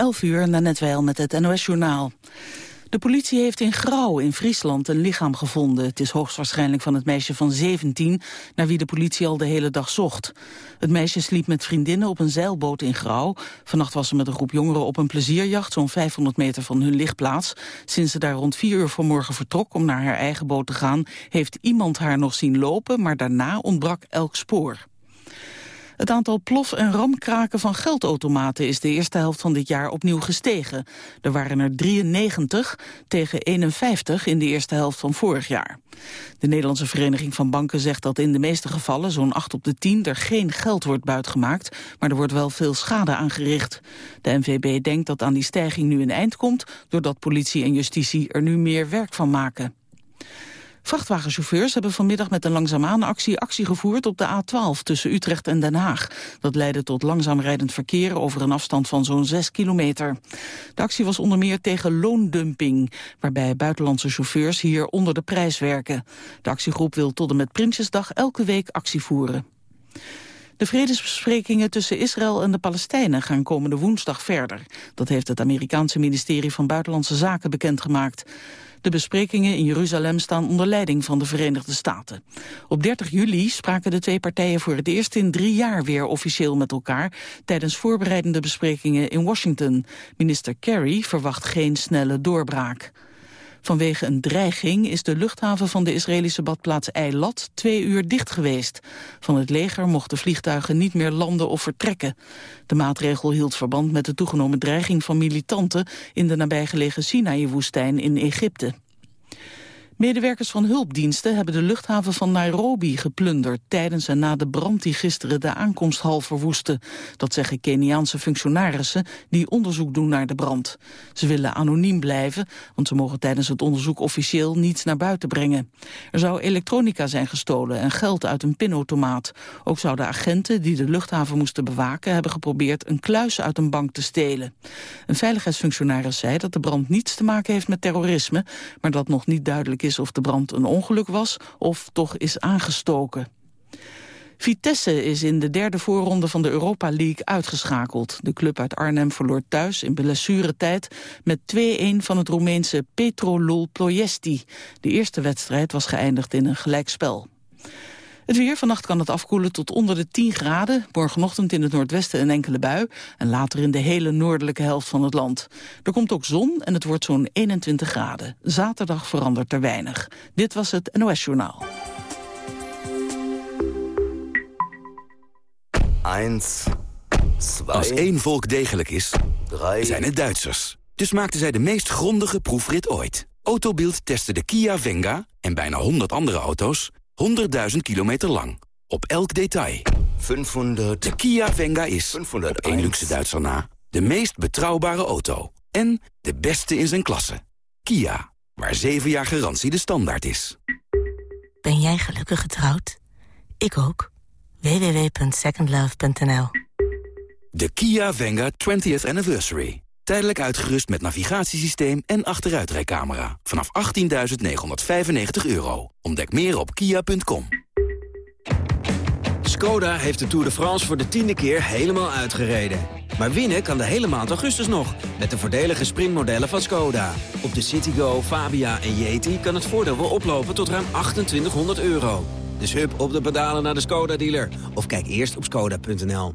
11 uur, net wel met het NOS-journaal. De politie heeft in Grauw in Friesland een lichaam gevonden. Het is hoogstwaarschijnlijk van het meisje van 17, naar wie de politie al de hele dag zocht. Het meisje sliep met vriendinnen op een zeilboot in Grauw. Vannacht was ze met een groep jongeren op een plezierjacht, zo'n 500 meter van hun lichtplaats. Sinds ze daar rond 4 uur vanmorgen vertrok om naar haar eigen boot te gaan, heeft iemand haar nog zien lopen, maar daarna ontbrak elk spoor. Het aantal plof- en ramkraken van geldautomaten is de eerste helft van dit jaar opnieuw gestegen. Er waren er 93 tegen 51 in de eerste helft van vorig jaar. De Nederlandse Vereniging van Banken zegt dat in de meeste gevallen, zo'n 8 op de 10, er geen geld wordt buitgemaakt, maar er wordt wel veel schade aangericht. De NVB denkt dat aan die stijging nu een eind komt, doordat politie en justitie er nu meer werk van maken. Vrachtwagenchauffeurs hebben vanmiddag met een langzaamaan actie actie gevoerd op de A12 tussen Utrecht en Den Haag. Dat leidde tot langzaam rijdend verkeer over een afstand van zo'n 6 kilometer. De actie was onder meer tegen loondumping, waarbij buitenlandse chauffeurs hier onder de prijs werken. De actiegroep wil tot en met Prinsjesdag elke week actie voeren. De vredesbesprekingen tussen Israël en de Palestijnen gaan komende woensdag verder. Dat heeft het Amerikaanse ministerie van Buitenlandse Zaken bekendgemaakt. De besprekingen in Jeruzalem staan onder leiding van de Verenigde Staten. Op 30 juli spraken de twee partijen voor het eerst in drie jaar weer officieel met elkaar tijdens voorbereidende besprekingen in Washington. Minister Kerry verwacht geen snelle doorbraak. Vanwege een dreiging is de luchthaven van de Israëlische badplaats Eilat twee uur dicht geweest. Van het leger mochten vliegtuigen niet meer landen of vertrekken. De maatregel hield verband met de toegenomen dreiging van militanten in de nabijgelegen Sinaï-woestijn in Egypte. Medewerkers van hulpdiensten hebben de luchthaven van Nairobi geplunderd... tijdens en na de brand die gisteren de aankomsthal verwoestte. Dat zeggen Keniaanse functionarissen die onderzoek doen naar de brand. Ze willen anoniem blijven, want ze mogen tijdens het onderzoek officieel niets naar buiten brengen. Er zou elektronica zijn gestolen en geld uit een pinautomaat. Ook zouden agenten die de luchthaven moesten bewaken... hebben geprobeerd een kluis uit een bank te stelen. Een veiligheidsfunctionaris zei dat de brand niets te maken heeft met terrorisme... maar dat nog niet duidelijk is of de brand een ongeluk was of toch is aangestoken. Vitesse is in de derde voorronde van de Europa League uitgeschakeld. De club uit Arnhem verloor thuis in blessuretijd met 2-1 van het Roemeense Petrolul Ploiesti. De eerste wedstrijd was geëindigd in een gelijkspel. Het weer, vannacht kan het afkoelen tot onder de 10 graden. Morgenochtend in het noordwesten een enkele bui. En later in de hele noordelijke helft van het land. Er komt ook zon en het wordt zo'n 21 graden. Zaterdag verandert er weinig. Dit was het NOS Journaal. 1, 2... Als één volk degelijk is, zijn het Duitsers. Dus maakten zij de meest grondige proefrit ooit. Autobild testte de Kia Venga en bijna 100 andere auto's 100.000 kilometer lang. Op elk detail. 500. De Kia Venga is, 500 op één luxe Duitser na, de meest betrouwbare auto. En de beste in zijn klasse. Kia, waar 7 jaar garantie de standaard is. Ben jij gelukkig getrouwd? Ik ook. www.secondlove.nl De Kia Venga 20th Anniversary. Tijdelijk uitgerust met navigatiesysteem en achteruitrijcamera. Vanaf 18.995 euro. Ontdek meer op kia.com. Skoda heeft de Tour de France voor de tiende keer helemaal uitgereden. Maar winnen kan de hele maand augustus nog, met de voordelige sprintmodellen van Skoda. Op de Citigo, Fabia en Yeti kan het voordeel wel oplopen tot ruim 2800 euro. Dus hup op de pedalen naar de Skoda-dealer. Of kijk eerst op skoda.nl.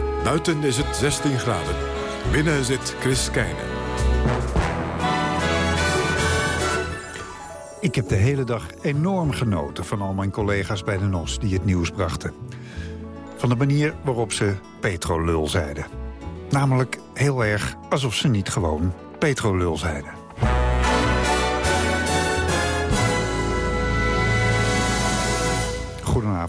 Buiten is het 16 graden. Binnen zit Chris Keijnen. Ik heb de hele dag enorm genoten van al mijn collega's bij de NOS die het nieuws brachten. Van de manier waarop ze petrolul zeiden. Namelijk heel erg alsof ze niet gewoon petrolul zeiden.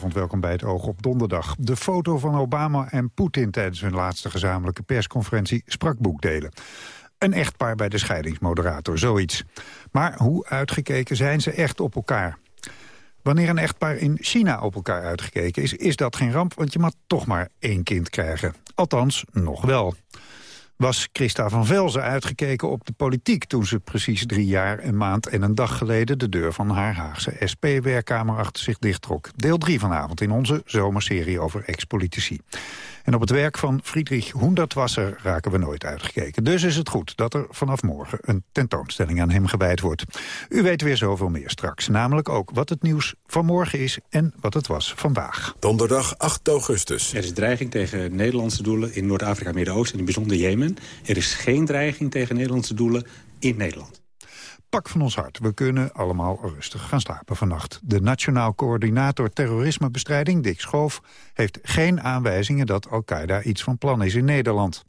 Welkom bij het Oog op Donderdag. De foto van Obama en Poetin tijdens hun laatste gezamenlijke persconferentie sprak boekdelen. Een echtpaar bij de scheidingsmoderator, zoiets. Maar hoe uitgekeken zijn ze echt op elkaar? Wanneer een echtpaar in China op elkaar uitgekeken is, is dat geen ramp, want je mag toch maar één kind krijgen. Althans, nog wel was Christa van Velzen uitgekeken op de politiek... toen ze precies drie jaar, een maand en een dag geleden... de deur van haar Haagse SP-werkkamer achter zich dichttrok. Deel 3 vanavond in onze zomerserie over ex-politici. En op het werk van Friedrich Hoendertwasser raken we nooit uitgekeken. Dus is het goed dat er vanaf morgen een tentoonstelling aan hem gewijd wordt. U weet weer zoveel meer straks. Namelijk ook wat het nieuws van morgen is en wat het was vandaag. Donderdag 8 augustus. Er is dreiging tegen Nederlandse doelen in Noord-Afrika, Midden-Oosten... en in bijzonder Jemen. Er is geen dreiging tegen Nederlandse doelen in Nederland pak van ons hart. We kunnen allemaal rustig gaan slapen vannacht. De Nationaal Coördinator Terrorismebestrijding, Dick Schoof... heeft geen aanwijzingen dat Al-Qaeda iets van plan is in Nederland.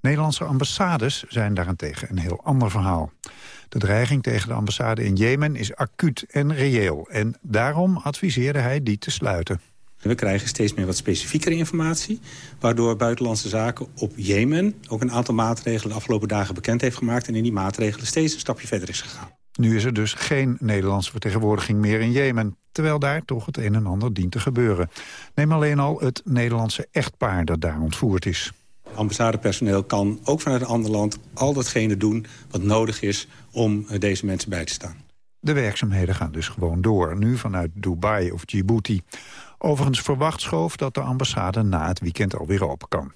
Nederlandse ambassades zijn daarentegen een heel ander verhaal. De dreiging tegen de ambassade in Jemen is acuut en reëel. En daarom adviseerde hij die te sluiten. We krijgen steeds meer wat specifiekere informatie... waardoor Buitenlandse Zaken op Jemen ook een aantal maatregelen... de afgelopen dagen bekend heeft gemaakt... en in die maatregelen steeds een stapje verder is gegaan. Nu is er dus geen Nederlandse vertegenwoordiging meer in Jemen... terwijl daar toch het een en ander dient te gebeuren. Neem alleen al het Nederlandse echtpaar dat daar ontvoerd is. Ambassadepersoneel kan ook vanuit een ander land al datgene doen... wat nodig is om deze mensen bij te staan. De werkzaamheden gaan dus gewoon door, nu vanuit Dubai of Djibouti. Overigens verwacht Schoof dat de ambassade na het weekend alweer open kan.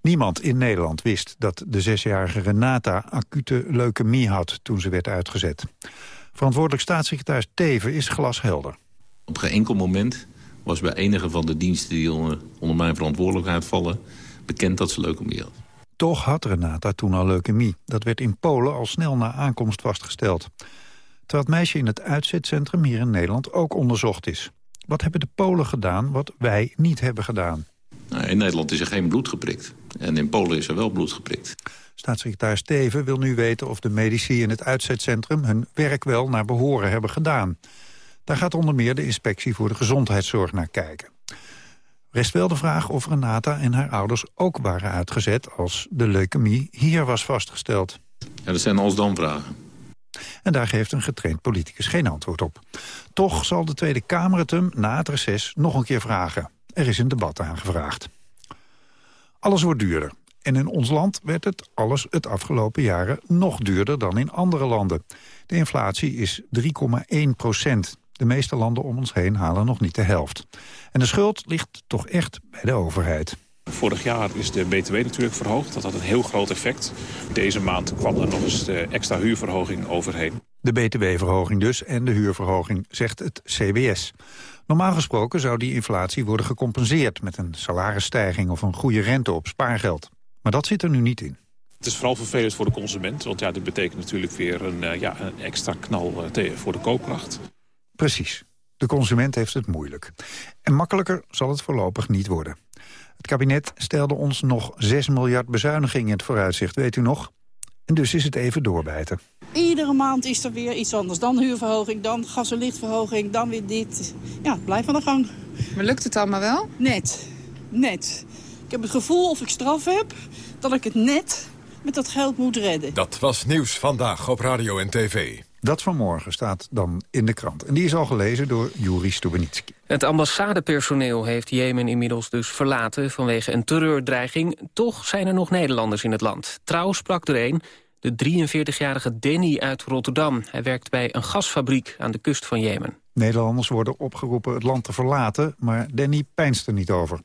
Niemand in Nederland wist dat de zesjarige Renata acute leukemie had toen ze werd uitgezet. Verantwoordelijk staatssecretaris Teven is glashelder. Op geen enkel moment was bij enige van de diensten die onder, onder mijn verantwoordelijkheid vallen... bekend dat ze leukemie had. Toch had Renata toen al leukemie. Dat werd in Polen al snel na aankomst vastgesteld. Terwijl het meisje in het uitzetcentrum hier in Nederland ook onderzocht is. Wat hebben de Polen gedaan wat wij niet hebben gedaan? Nou, in Nederland is er geen bloed geprikt. En in Polen is er wel bloed geprikt. Staatssecretaris Steven wil nu weten of de medici in het uitzetcentrum... hun werk wel naar behoren hebben gedaan. Daar gaat onder meer de inspectie voor de gezondheidszorg naar kijken. Rest wel de vraag of Renata en haar ouders ook waren uitgezet... als de leukemie hier was vastgesteld. Ja, dat zijn als-dan vragen. En daar geeft een getraind politicus geen antwoord op. Toch zal de Tweede Kamer het hem na het reces nog een keer vragen. Er is een debat aangevraagd. Alles wordt duurder. En in ons land werd het alles het afgelopen jaren nog duurder dan in andere landen. De inflatie is 3,1 procent. De meeste landen om ons heen halen nog niet de helft. En de schuld ligt toch echt bij de overheid. Vorig jaar is de BTW natuurlijk verhoogd. Dat had een heel groot effect. Deze maand kwam er nog eens de extra huurverhoging overheen. De btw-verhoging dus en de huurverhoging, zegt het CBS. Normaal gesproken zou die inflatie worden gecompenseerd... met een salarisstijging of een goede rente op spaargeld. Maar dat zit er nu niet in. Het is vooral vervelend voor de consument. Want ja, dit betekent natuurlijk weer een, uh, ja, een extra knal uh, voor de koopkracht. Precies. De consument heeft het moeilijk. En makkelijker zal het voorlopig niet worden. Het kabinet stelde ons nog 6 miljard bezuinigingen in het vooruitzicht, weet u nog? En dus is het even doorbijten. Iedere maand is er weer iets anders. Dan huurverhoging, dan gas- en lichtverhoging, dan weer dit. Ja, blijf aan de gang. Maar lukt het allemaal wel? Net. Net. Ik heb het gevoel of ik straf heb dat ik het net met dat geld moet redden. Dat was nieuws vandaag op Radio en TV. Dat vanmorgen staat dan in de krant. En die is al gelezen door Juri Stubenitski. Het ambassadepersoneel heeft Jemen inmiddels dus verlaten... vanwege een terreurdreiging. Toch zijn er nog Nederlanders in het land. Trouw sprak er een, de 43-jarige Danny uit Rotterdam. Hij werkt bij een gasfabriek aan de kust van Jemen. Nederlanders worden opgeroepen het land te verlaten... maar Danny pijnst er niet over.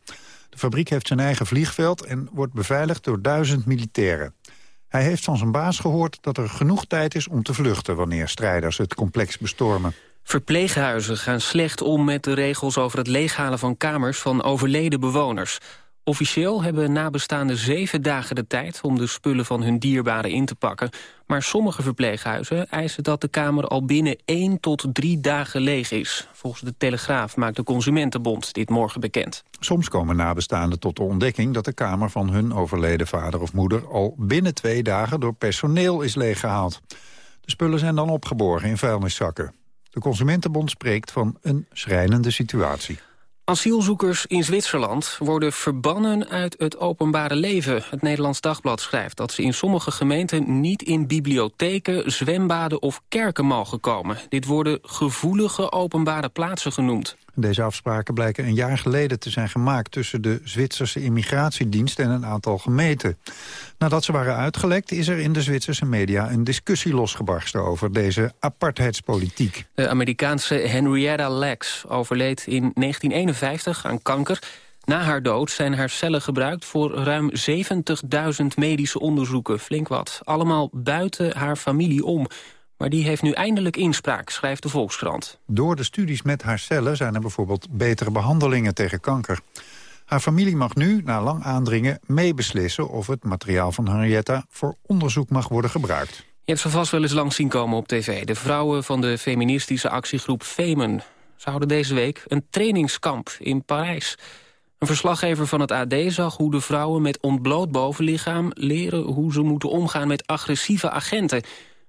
De fabriek heeft zijn eigen vliegveld en wordt beveiligd door duizend militairen. Hij heeft van zijn baas gehoord dat er genoeg tijd is om te vluchten... wanneer strijders het complex bestormen. Verpleeghuizen gaan slecht om met de regels over het leeghalen van kamers van overleden bewoners. Officieel hebben nabestaanden zeven dagen de tijd om de spullen van hun dierbaren in te pakken. Maar sommige verpleeghuizen eisen dat de kamer al binnen één tot drie dagen leeg is. Volgens de Telegraaf maakt de Consumentenbond dit morgen bekend. Soms komen nabestaanden tot de ontdekking dat de kamer van hun overleden vader of moeder al binnen twee dagen door personeel is leeggehaald. De spullen zijn dan opgeborgen in vuilniszakken. De Consumentenbond spreekt van een schrijnende situatie. Asielzoekers in Zwitserland worden verbannen uit het openbare leven. Het Nederlands Dagblad schrijft dat ze in sommige gemeenten niet in bibliotheken, zwembaden of kerken mogen komen. Dit worden gevoelige openbare plaatsen genoemd. Deze afspraken blijken een jaar geleden te zijn gemaakt... tussen de Zwitserse immigratiedienst en een aantal gemeenten. Nadat ze waren uitgelekt is er in de Zwitserse media... een discussie losgebarsten over deze apartheidspolitiek. De Amerikaanse Henrietta Lacks overleed in 1951 aan kanker... Na haar dood zijn haar cellen gebruikt voor ruim 70.000 medische onderzoeken. Flink wat. Allemaal buiten haar familie om. Maar die heeft nu eindelijk inspraak, schrijft de Volkskrant. Door de studies met haar cellen zijn er bijvoorbeeld betere behandelingen tegen kanker. Haar familie mag nu, na lang aandringen, meebeslissen of het materiaal van Henrietta voor onderzoek mag worden gebruikt. Je hebt ze vast wel eens langs zien komen op tv. De vrouwen van de feministische actiegroep Femen. Ze houden deze week een trainingskamp in Parijs. Een verslaggever van het AD zag hoe de vrouwen met ontbloot bovenlichaam... leren hoe ze moeten omgaan met agressieve agenten.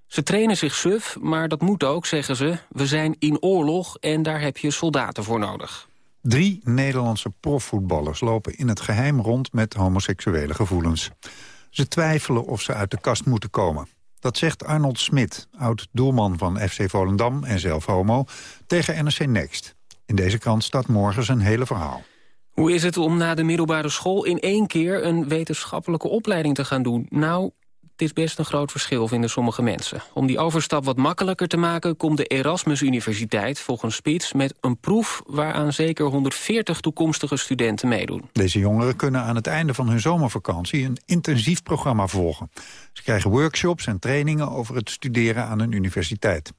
Ze trainen zich suf, maar dat moet ook, zeggen ze. We zijn in oorlog en daar heb je soldaten voor nodig. Drie Nederlandse profvoetballers lopen in het geheim rond met homoseksuele gevoelens. Ze twijfelen of ze uit de kast moeten komen. Dat zegt Arnold Smit, oud-doelman van FC Volendam en zelf homo, tegen NRC Next. In deze krant staat morgen zijn hele verhaal. Hoe is het om na de middelbare school in één keer een wetenschappelijke opleiding te gaan doen? Nou, het is best een groot verschil, vinden sommige mensen. Om die overstap wat makkelijker te maken... komt de Erasmus Universiteit volgens Spits met een proef... waaraan zeker 140 toekomstige studenten meedoen. Deze jongeren kunnen aan het einde van hun zomervakantie... een intensief programma volgen. Ze krijgen workshops en trainingen over het studeren aan een universiteit.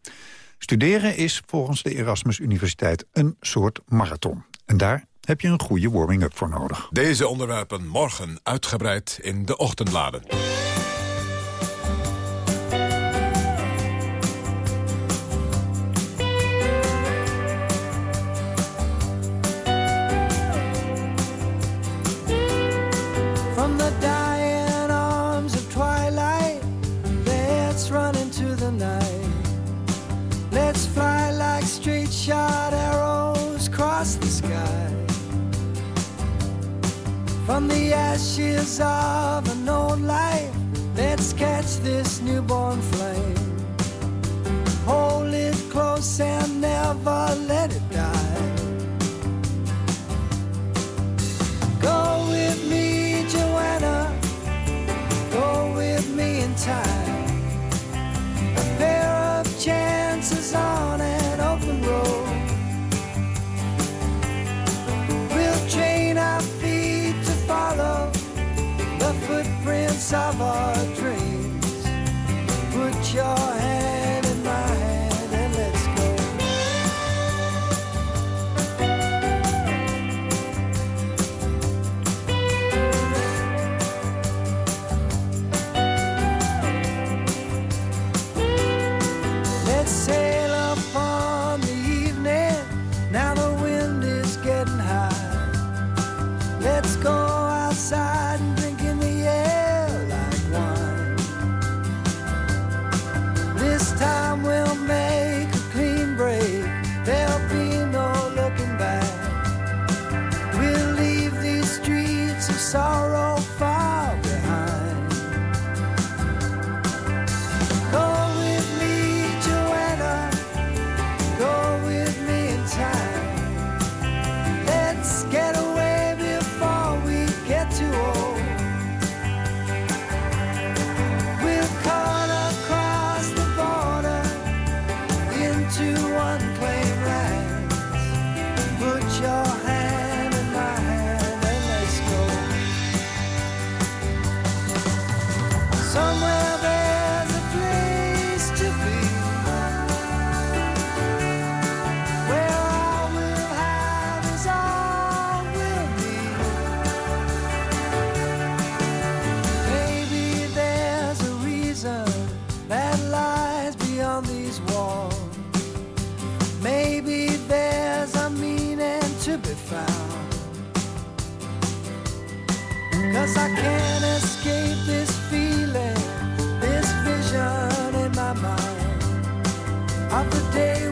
Studeren is volgens de Erasmus Universiteit een soort marathon. En daar heb je een goede warming-up voor nodig. Deze onderwerpen morgen uitgebreid in de ochtendbladen. From the ashes of an old life, let's catch this newborn flame. Hold it close and never let it die. Go with me, Joanna. Go with me in time. A pair of chances on an of the day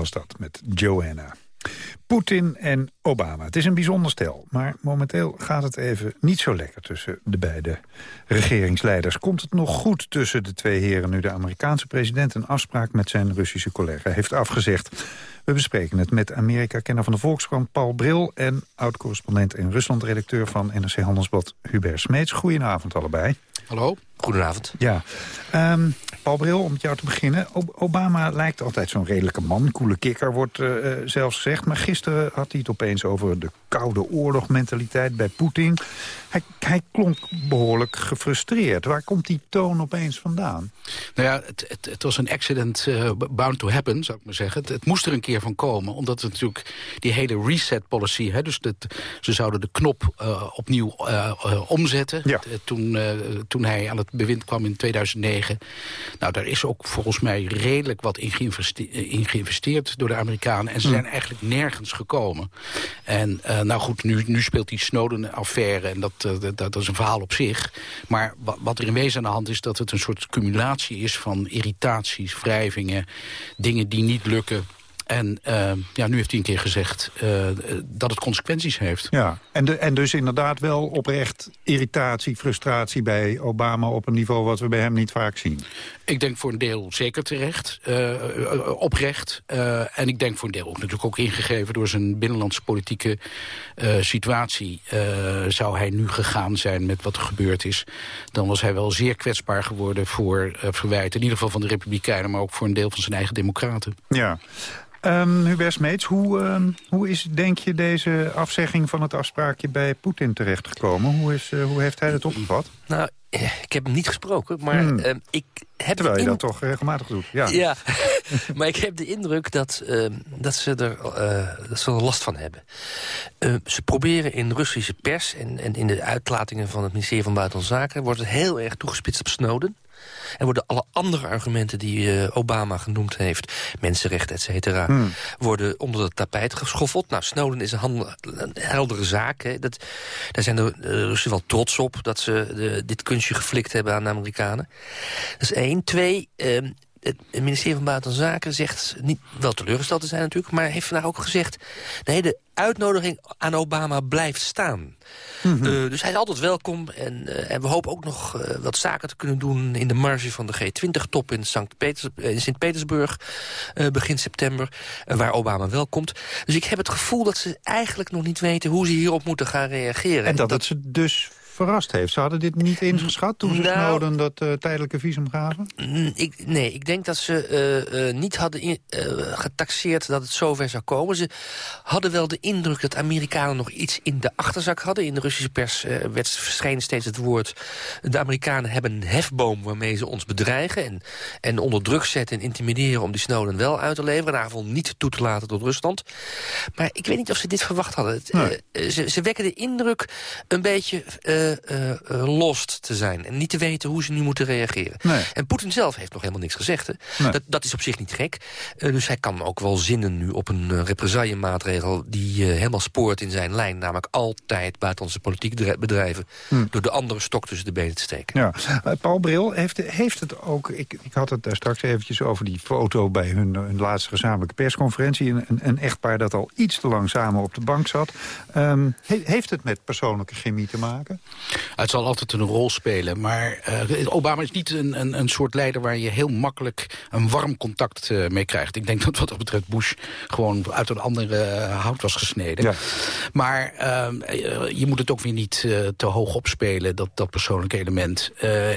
was dat met Joanna. Poetin en Obama. Het is een bijzonder stel, maar momenteel gaat het even niet zo lekker tussen de beide regeringsleiders. Komt het nog goed tussen de twee heren nu de Amerikaanse president een afspraak met zijn Russische collega heeft afgezegd? We bespreken het met Amerika-kenner van de Volkskrant Paul Bril en oud-correspondent en Rusland-redacteur van NRC Handelsblad Hubert Smeets. Goedenavond allebei. Hallo. Goedenavond. Ja. Um, Om met jou te beginnen. Obama lijkt altijd zo'n redelijke man. Koele kikker wordt uh, zelfs gezegd. Maar gisteren had hij het opeens over de koude oorlogmentaliteit bij Poetin. Hij, hij, klonk behoorlijk gefrustreerd. Waar komt die toon opeens vandaan? Nou ja, het, het, het was een accident uh, bound to happen, zou ik maar zeggen. Het, het, moest er een keer van komen. Omdat het natuurlijk die hele reset policy... Hè, dus dat, ze zouden de knop uh, opnieuw omzetten. Ja. toen, toen hij aan het bewind kwam in 2009. Nou, daar is ook volgens mij redelijk wat in geïnvesteerd, in geïnvesteerd door de Amerikanen. En ze zijn eigenlijk nergens gekomen. En uh, nou goed, nu, nu speelt die Snowden-affaire en dat, uh, dat, dat, is een verhaal op zich. Maar wat, wat er in wezen aan de hand is, dat het een soort cumulatie is van irritaties, wrijvingen, dingen die niet lukken. En uh, ja, nu heeft hij een keer gezegd uh, dat het consequenties heeft. Ja, en, de, en dus inderdaad wel oprecht irritatie, frustratie bij Obama... op een niveau wat we bij hem niet vaak zien. Ik denk voor een deel zeker terecht, uh, oprecht. en ik denk voor een deel ook natuurlijk ook ingegeven... door zijn binnenlandse politieke situatie. zou hij nu gegaan zijn met wat er gebeurd is... dan was hij wel zeer kwetsbaar geworden voor verwijten. In ieder geval van de Republikeinen, maar ook voor een deel van zijn eigen democraten. Ja. Um, Hubert Smeets, hoe, um, hoe is, denk je, deze afzegging van het afspraakje bij Poetin terechtgekomen? Hoe, is, uh, hoe heeft hij het opgevat? Nou, ik heb hem niet gesproken, maar hmm. uh, ik heb... Terwijl je dat toch regelmatig doet, ja. Ja, maar ik heb de indruk dat, uh, dat, ze, er, uh, dat ze er last van hebben. ze proberen in Russische pers en, en in de uitlatingen van het ministerie van Buitenlandse Zaken... wordt het heel erg toegespitst op Snowden. En worden alle andere argumenten die uh, Obama genoemd heeft... mensenrechten, et cetera, hmm. worden onder het tapijt geschoffeld. Nou, Snowden is een, handel, een heldere zaak. Hè. Dat, daar zijn de Russen wel trots op... dat ze de, dit kunstje geflikt hebben aan de Amerikanen. Dat is één. Twee... Uh, het ministerie van Buitenlandse Zaken zegt niet wel teleurgesteld te zijn natuurlijk... maar heeft vandaag ook gezegd... nee, de uitnodiging aan Obama blijft staan. Mm -hmm. uh, dus hij is altijd welkom. En, uh, en we hopen ook nog uh, wat zaken te kunnen doen... in de marge van de G20-top in Sint-Petersburg... begin september, waar Obama welkomt. Dus ik heb het gevoel dat ze eigenlijk nog niet weten... hoe ze hierop moeten gaan reageren. En dat, dat het ze dus verrast heeft. Ze hadden dit niet ingeschat toen ze nou, Snowden dat uh, tijdelijke visum gaven? Ik, nee, ik denk dat ze uh, uh, niet hadden in, getaxeerd dat het zover zou komen. Ze hadden wel de indruk dat Amerikanen nog iets in de achterzak hadden. In de Russische pers werd verschenen steeds het woord... de Amerikanen hebben een hefboom waarmee ze ons bedreigen... en, en onder druk zetten en intimideren om die Snowden wel uit te leveren... en daarvan niet toe te laten tot Rusland. Maar ik weet niet of ze dit verwacht hadden. Nee. ze, ze wekken de indruk een beetje lost te zijn. En niet te weten hoe ze nu moeten reageren. Nee. En Poetin zelf heeft nog helemaal niks gezegd. Hè? Nee. Dat, dat is op zich niet gek. Uh, dus hij kan ook wel zinnen nu op een represaillemaatregel... die helemaal spoort in zijn lijn. Namelijk altijd buitenlandse politiek bedrijven... Hm. door de andere stok tussen de benen te steken. Ja. Paul Bril, heeft, heeft het ook... Ik, ik had het daar straks eventjes over die foto... bij hun, hun laatste gezamenlijke persconferentie. Een, een, echtpaar dat al iets te lang samen op de bank zat. Um, he, heeft het met persoonlijke chemie te maken? Het zal altijd een rol spelen. Maar uh, Obama is niet een, een, een, soort leider waar je heel makkelijk een warm contact uh, mee krijgt. Ik denk dat wat dat betreft Bush gewoon uit een andere uh, hout was gesneden. Ja. Maar je moet het ook weer niet te hoog opspelen, dat, dat persoonlijke element.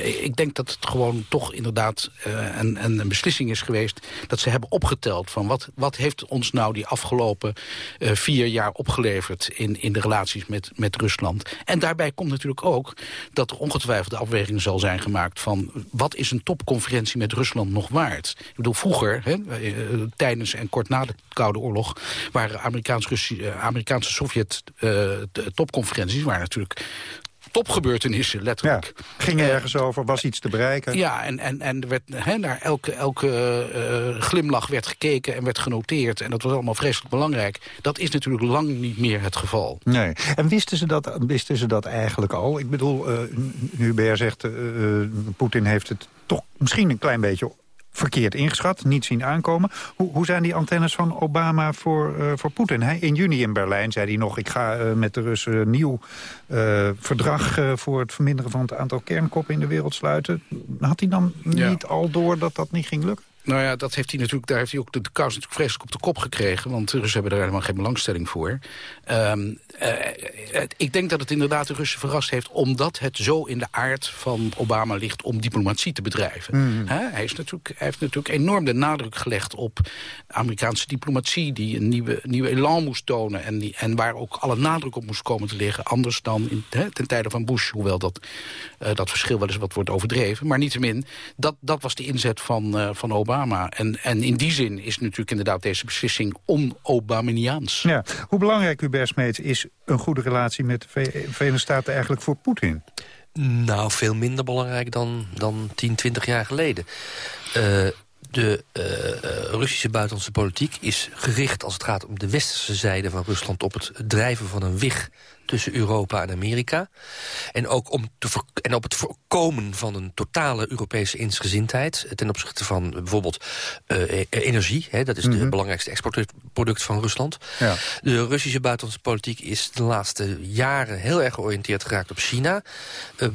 ik denk dat het gewoon toch inderdaad een, een beslissing is geweest... dat ze hebben opgeteld van wat, wat heeft ons nou die afgelopen vier jaar opgeleverd... in, in de relaties met, met Rusland. En daarbij komt natuurlijk natuurlijk ook dat er ongetwijfeld de afweging zal zijn gemaakt... van wat is een topconferentie met Rusland nog waard? Ik bedoel, vroeger, hè, eh, tijdens en kort na de Koude Oorlog... waren Amerikaans eh, Amerikaanse Sovjet-topconferenties... waren natuurlijk topgebeurtenissen, letterlijk. Ja, ging ergens over, was iets te bereiken. Ja, en, en, en er werd, he, naar elke, elke uh, glimlach werd gekeken en werd genoteerd. En dat was allemaal vreselijk belangrijk. Dat is natuurlijk lang niet meer het geval. Nee. En wisten ze dat, wisten ze dat eigenlijk al? Ik bedoel, uh, nu Hubert zegt, uh, Poetin heeft het toch misschien een klein beetje verkeerd ingeschat, niet zien aankomen. Hoe, hoe zijn die antennes van Obama voor, uh, voor Poetin? In juni in Berlijn zei hij nog... ik ga uh, met de Russen een nieuw uh, verdrag voor het verminderen van het aantal kernkoppen in de wereld sluiten. Had hij dan ja. niet al door dat dat niet ging lukken? Nou ja, dat heeft hij natuurlijk, daar heeft hij ook de, de kous natuurlijk vreselijk op de kop gekregen. Want de Russen hebben er helemaal geen belangstelling voor. Um, uh, ik denk dat het inderdaad de Russen verrast heeft... omdat het zo in de aard van Obama ligt om diplomatie te bedrijven. Mm. hij, is natuurlijk, hij heeft natuurlijk enorm de nadruk gelegd op Amerikaanse diplomatie... die een nieuwe, nieuwe elan moest tonen en, die, en waar ook alle nadruk op moest komen te liggen. Anders dan in, he, ten tijde van Bush, hoewel dat, uh, dat verschil wel eens wat wordt overdreven. Maar niettemin, dat, dat was de inzet van, uh, van Obama. Obama. En, en in die zin is natuurlijk inderdaad deze beslissing on-Obamaniaans. Ja. Hoe belangrijk, Hubert Smeets, is een goede relatie met de Verenigde Staten eigenlijk voor Poetin? Nou, veel minder belangrijk dan, dan 10, 20 jaar geleden. Uh, de uh, Russische buitenlandse politiek is gericht... als het gaat om de westerse zijde van Rusland... op het drijven van een wig tussen Europa en Amerika. En ook om te en op het voorkomen van een totale Europese insgezindheid... ten opzichte van bijvoorbeeld uh, energie. Hè, dat is mm -hmm. de belangrijkste exportproduct van Rusland. Ja. De Russische buitenlandse politiek is de laatste jaren... heel erg georiënteerd geraakt op China... Uh,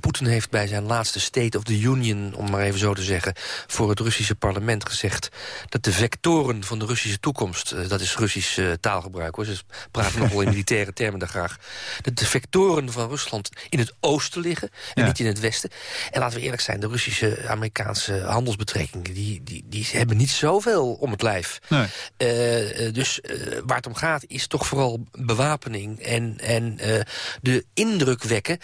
Poetin heeft bij zijn laatste State of the Union, om maar even zo te zeggen... voor het Russische parlement gezegd dat de vectoren van de Russische toekomst... Uh, dat is Russisch uh, taalgebruik, hoor, ze praten nog wel in militaire termen daar graag... dat de vectoren van Rusland in het oosten liggen en ja. niet in het westen. En laten we eerlijk zijn, de Russische-Amerikaanse handelsbetrekkingen... Die, die, die hebben niet zoveel om het lijf. Nee. Dus waar het om gaat is toch vooral bewapening... en, en de indruk wekken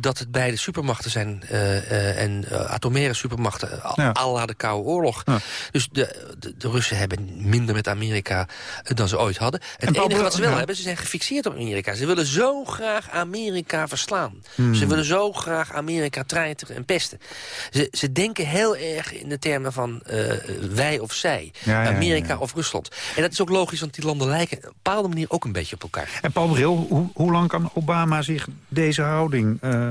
dat het bij de supermachten zijn uh, uh, en uh, atomaire supermachten, ja. al de Koude Oorlog. Ja. Dus de, de, de, Russen hebben minder met Amerika dan ze ooit hadden. Het en enige wat ze wel ja. hebben, ze zijn gefixeerd op Amerika. Ze willen zo graag Amerika verslaan. Hmm. Ze willen zo graag Amerika treiteren en pesten. Ze, ze denken heel erg in de termen van wij of zij. Amerika of Rusland. En dat is ook logisch, want die landen lijken op een bepaalde manier ook een beetje op elkaar. En Paul Bril, hoe, hoe lang kan Obama zich deze houding uh,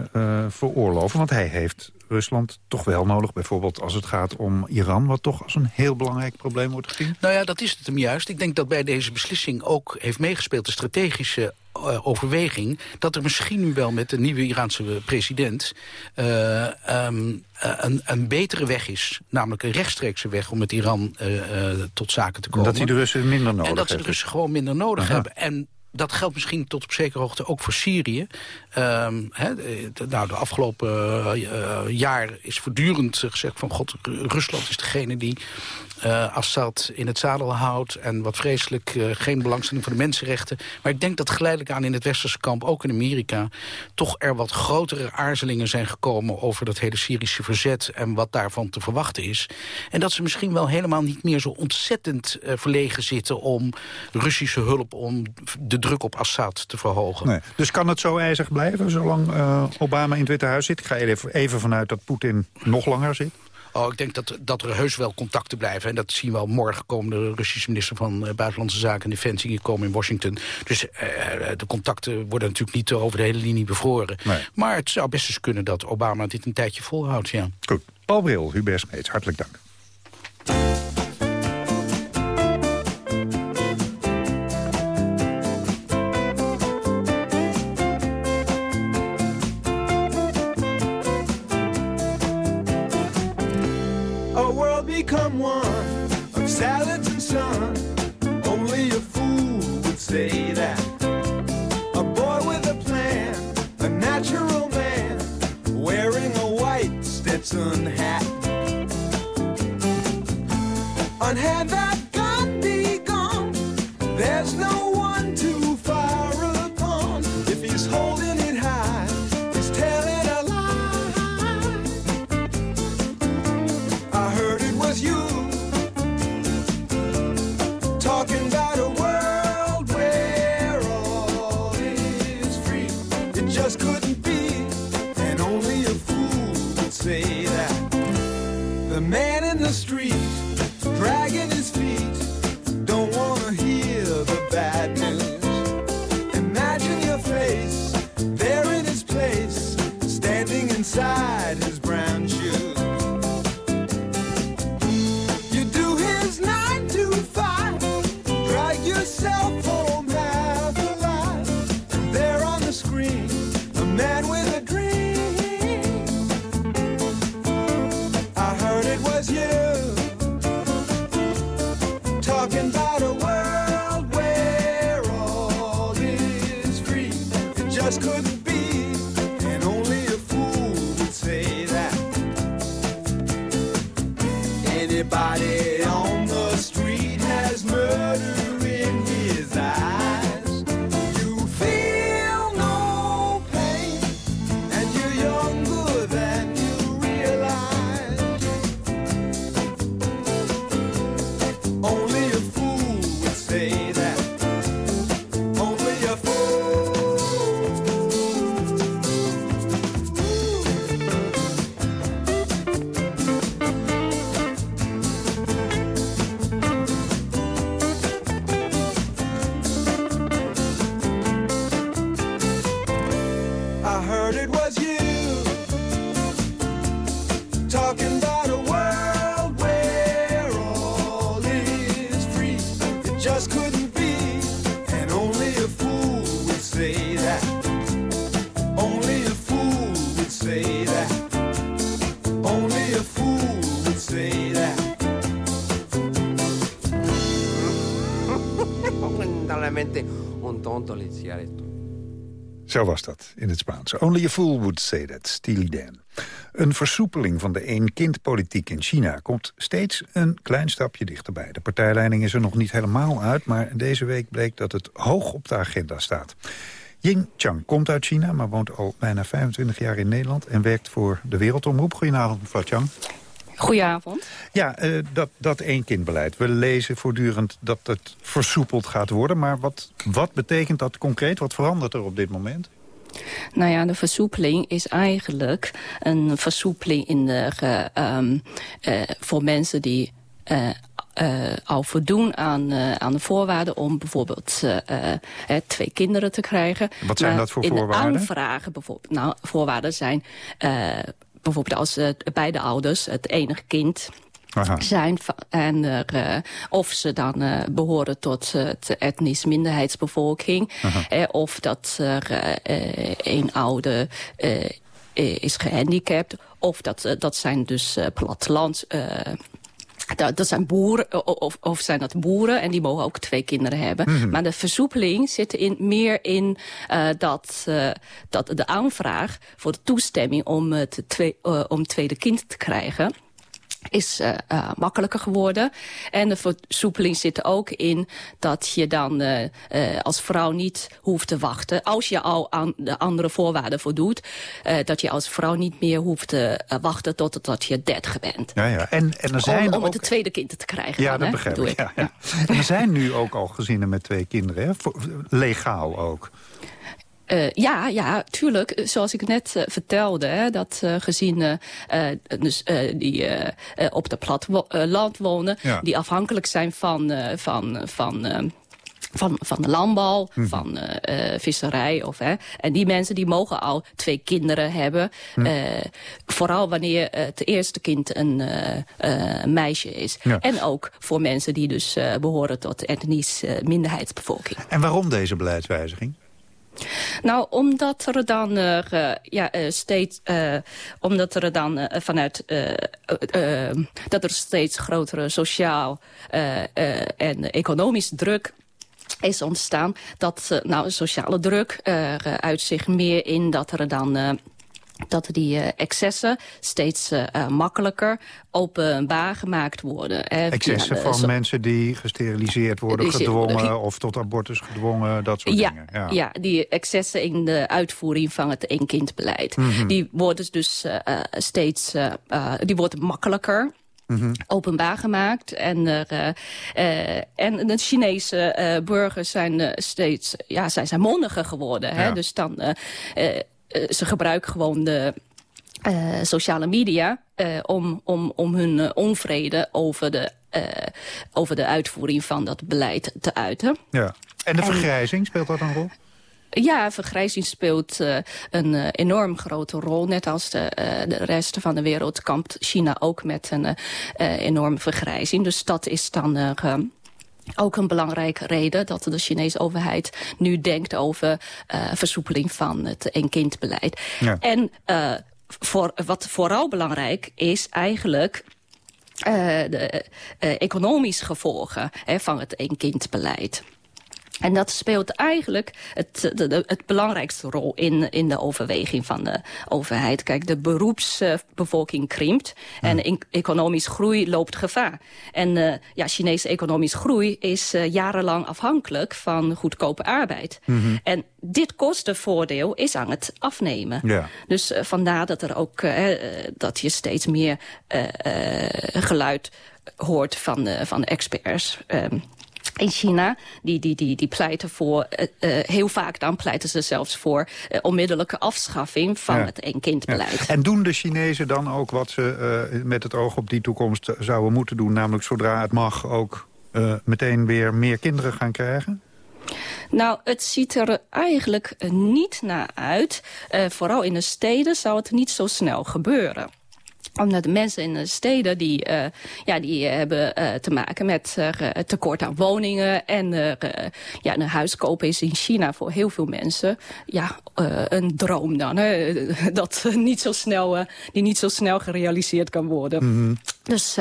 veroorloven? Want hij heeft Rusland toch wel nodig. Bijvoorbeeld als het gaat om Iran, wat toch als een heel belangrijk probleem wordt gezien. Nou ja, dat is het hem juist. Ik denk dat bij deze beslissing ook heeft meegespeeld de strategische uh, overweging... dat er misschien nu wel met de nieuwe Iraanse president... Uh, um, uh, een, een, betere weg is, namelijk een rechtstreekse weg... om met Iran tot zaken te komen. Dat hij de Russen minder nodig En dat ze de Russen gewoon minder nodig Aha. hebben. En dat geldt misschien tot op zekere hoogte ook voor Syrië. He, de, nou, de afgelopen uh, jaar is voortdurend gezegd van... God, Rusland is degene die uh, Assad in het zadel houdt... en wat vreselijk uh, geen belangstelling voor de mensenrechten. Maar ik denk dat geleidelijk aan in het westerse kamp, ook in Amerika... toch er wat grotere aarzelingen zijn gekomen over dat hele Syrische verzet... en wat daarvan te verwachten is. En dat ze misschien wel helemaal niet meer zo ontzettend uh, verlegen zitten... om Russische hulp, om de druk op Assad te verhogen. Dus kan het zo ijzig blijven, zolang Obama in het Witte Huis zit? Ik ga even, even vanuit dat Poetin nog langer zit. Oh, ik denk dat, dat er heus wel contacten blijven. En dat zien we al morgen komen de Russische minister van uh, Buitenlandse Zaken en Defensie hier komen in Washington. Dus uh, de contacten worden natuurlijk niet over de hele linie bevroren. Nee. Maar het zou best eens kunnen dat Obama dit een tijdje volhoudt, ja. Goed. Paul Bril, Hubert Smeets, hartelijk dank. Just couldn't be, and only a fool would say that. Anybody Zo was dat in het Spaans. Only a fool would say that, Steely Dan. Een versoepeling van de één-kind-politiek in China... komt steeds een klein stapje dichterbij. De partijleiding is er nog niet helemaal uit... maar deze week bleek dat het hoog op de agenda staat. Ying Chang komt uit China, maar woont al bijna 25 jaar in Nederland... en werkt voor de Wereldomroep. Goedenavond, mevrouw Chang. Goedenavond. Ja, eh, dat, dat één-kindbeleid. We lezen voortdurend dat het versoepeld gaat worden. Maar wat, wat betekent dat concreet? Wat verandert er op dit moment? Nou ja, de versoepeling is eigenlijk een versoepeling in de, ehm, eh, voor mensen die eh, al voldoen aan, aan de voorwaarden om bijvoorbeeld twee kinderen te krijgen. Wat zijn Maar dat voor in voorwaarden? de aanvragen bijvoorbeeld, nou, voorwaarden zijn bijvoorbeeld als eh, beide ouders het enige kind Aha. zijn en er, eh, of ze dan eh, behoren tot de etnisch minderheidsbevolking eh, of dat er een oude is gehandicapt of dat, dat zijn dus platteland eh, dat, dat zijn boeren, of, of zijn dat boeren en die mogen ook twee kinderen hebben. Mhm. Maar de versoepeling zit in, meer in eh, dat, eh, dat de aanvraag voor de toestemming om het twee, eh, om tweede kind te krijgen is eh, eh, makkelijker geworden. En de versoepeling zit er ook in dat je dan eh, als vrouw niet hoeft te wachten. Als je al aan de andere voorwaarden voldoet. dat je als vrouw niet meer hoeft te wachten totdat je dertig bent. Ja, ja. En, en er zijn om, om ook... het tweede kind te krijgen. Ja, dan, dat begrijp ik. Ja, ja. En er zijn nu ook al gezinnen met twee kinderen, hè? Legaal ook. Eh, ja, ja, tuurlijk. Zoals ik net eh, vertelde, hè, dat gezinnen eh, dus, die op het platteland wonen... Ja. die afhankelijk zijn van, van, van, van, van de landbouw, Mhm. van eh, visserij. Of, hè. En die mensen die mogen al twee kinderen hebben. Mhm. vooral wanneer het eerste kind een meisje is. Ja. En ook voor mensen die dus eh, behoren tot de etnisch eh, minderheidsbevolking. En waarom deze beleidswijziging? Nou, omdat er dan eh, ja, eh, steeds, eh, omdat er dan vanuit dat er steeds grotere sociaal en economisch druk is ontstaan. Dat nou, sociale druk uit zich meer in dat er dan. Dat die eh, excessen steeds eh, eh, makkelijker openbaar gemaakt worden. hè, Excessen de van mensen die gesteriliseerd worden, gedwongen... of tot abortus gedwongen, dat soort ja, dingen. ja. die excessen in de uitvoering van het één-kindbeleid. Mhm. Die worden dus eh, steeds die worden makkelijker. openbaar gemaakt. En, er, uh, en de Chinese uh, burgers zijn steeds ja, zij zijn mondiger geworden. Ja. Hè? Dus dan, ze gebruiken gewoon de sociale media om, om, om hun onvrede over de, over de uitvoering van dat beleid te uiten. Ja. En de vergrijzing, speelt dat een rol? Ja, vergrijzing speelt uh, een uh, enorm grote rol. Net als de, uh, de rest van de wereld kampt China ook met een enorme vergrijzing. Dus dat is dan... ook een belangrijke reden dat de Chinese overheid nu denkt over versoepeling van het één-kindbeleid. Ja. En voor, wat vooral belangrijk is eigenlijk de economische gevolgen hè, van het één-kindbeleid. En dat speelt eigenlijk het, de, het belangrijkste rol in, in de overweging van de overheid. Kijk, de beroepsbevolking krimpt en in, economisch groei loopt gevaar. En uh, ja, Chinese economisch groei is uh, jarenlang afhankelijk van goedkope arbeid. Mm -hmm. En dit kostenvoordeel is aan het afnemen. Ja. Dus uh, vandaar dat er ook dat je steeds meer geluid hoort van, van experts. Um, in China, die, die, die, die pleiten voor, uh, uh, heel vaak dan pleiten ze zelfs voor uh, onmiddellijke afschaffing van ja. het één-kindbeleid. Ja. En doen de Chinezen dan ook wat ze met het oog op die toekomst zouden moeten doen? Namelijk zodra het mag ook meteen weer meer kinderen gaan krijgen? Nou, het ziet er eigenlijk niet naar uit. vooral in de steden zou het niet zo snel gebeuren omdat de mensen in de steden die, uh, ja, die hebben uh, te maken met uh, tekort aan woningen. En ja, een huis kopen is in China voor heel veel mensen ja, een droom dan. Hè, dat niet zo snel, die niet zo snel gerealiseerd kan worden. Mm -hmm. Dus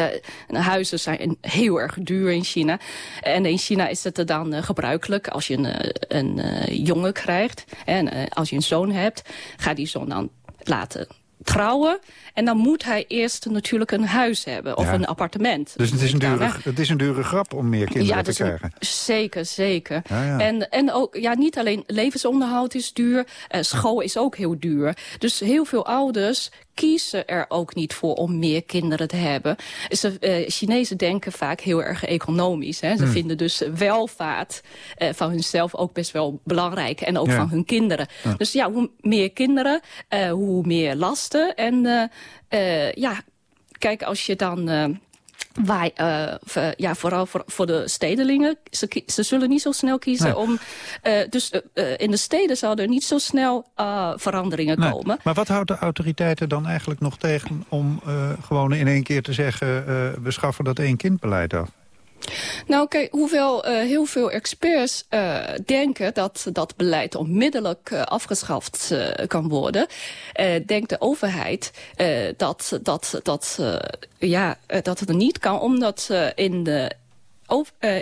huizen zijn heel erg duur in China. En in China is het dan gebruikelijk als je een, een jongen krijgt. En als je een zoon hebt, ga die zoon dan laten trouwen. En dan moet hij eerst natuurlijk een huis hebben of ja. een appartement. Dus het is, een dure, het is een dure grap om meer kinderen ja, te krijgen. Een, zeker, zeker. Ja, en, en ook ja, niet alleen levensonderhoud is duur, uh, school is ook heel duur. Dus heel veel ouders kiezen er ook niet voor om meer kinderen te hebben. Ze, uh, Chinezen denken vaak heel erg economisch. Hè. Ze hmm. vinden dus welvaart uh, van hunzelf ook best wel belangrijk. En ook ja. van hun kinderen. Ja. Dus ja, hoe meer kinderen, uh, hoe meer lasten. En ja, kijk, als je dan wij, uh, ja, vooral voor, voor de stedelingen, ze, ze zullen niet zo snel kiezen nee. om... Uh, dus uh, in de steden zouden er niet zo snel veranderingen nee. komen. Maar wat houdt de autoriteiten dan eigenlijk nog tegen om gewoon in één keer te zeggen... we schaffen dat één kindbeleid af? Nou, kijk, hoewel uh, heel veel experts uh, denken dat dat beleid onmiddellijk uh, afgeschaft kan worden, denkt de overheid dat, dat, dat, ja, dat het niet kan, omdat in, de,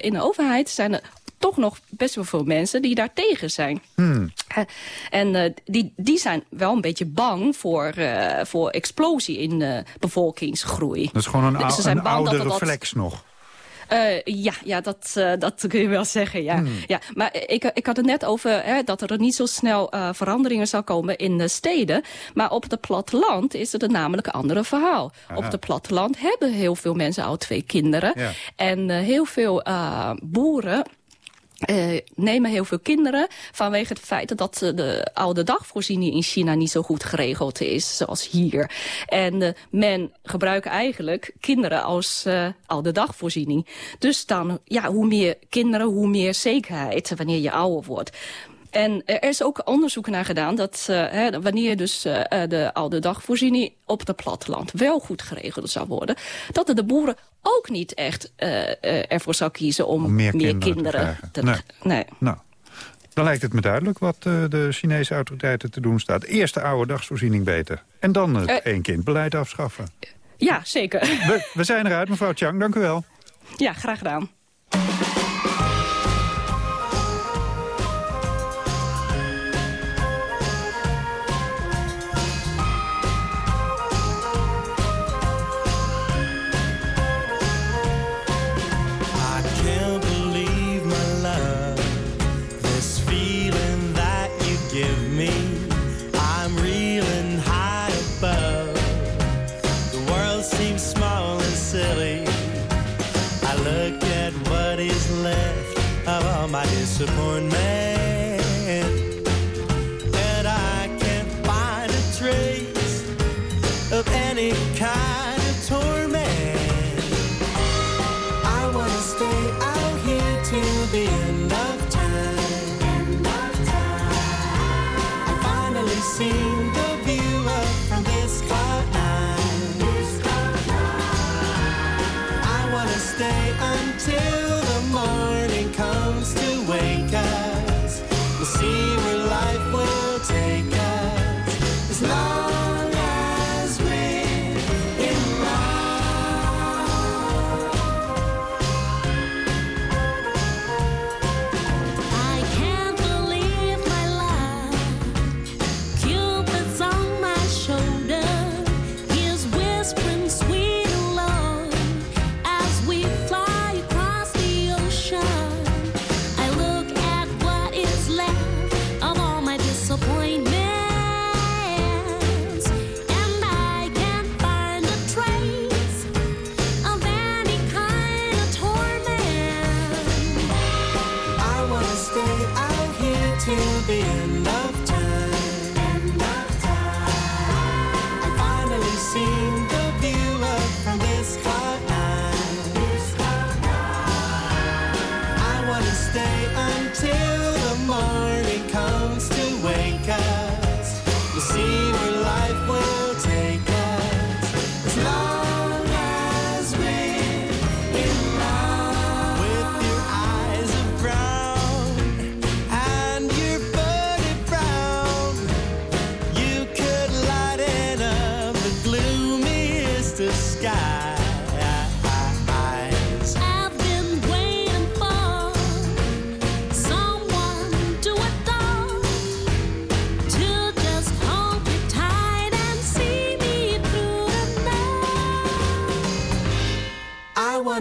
in de overheid zijn er toch nog best wel veel mensen die daar tegen zijn. Hmm. en uh, die, die zijn wel een beetje bang voor, uh, voor explosie in de bevolkingsgroei. Dat is gewoon een, ou een oude reflex nog. Uh, ja, ja dat, uh, dat kun je wel zeggen, ja. Hmm. ja maar ik, ik had het net over hè, dat er niet zo snel uh, veranderingen zou komen in de steden. Maar op het platteland is het een namelijk een andere verhaal. Aha. Op het platteland hebben heel veel mensen al twee kinderen. Ja. En heel veel boeren uh, nemen heel veel kinderen vanwege het feit dat de oude dagvoorziening in China niet zo goed geregeld is zoals hier. En uh, men gebruikt eigenlijk kinderen als oude dagvoorziening. Dus dan, ja, hoe meer kinderen, hoe meer zekerheid wanneer je ouder wordt. En er is ook onderzoek naar gedaan dat uh, hè, wanneer dus uh, de oude dagvoorziening op het platteland wel goed geregeld zou worden, dat de boeren ook niet echt uh, ervoor zou kiezen om, om meer, meer, kinderen, kinderen te, nee. nee. Nou. Dan lijkt het me duidelijk wat de Chinese autoriteiten te doen staat. Eerst de oude dagsvoorziening beter. En dan het één kind beleid afschaffen. Ja, zeker. We, we zijn eruit, mevrouw Chang. Dank u wel. Ja, graag gedaan. upon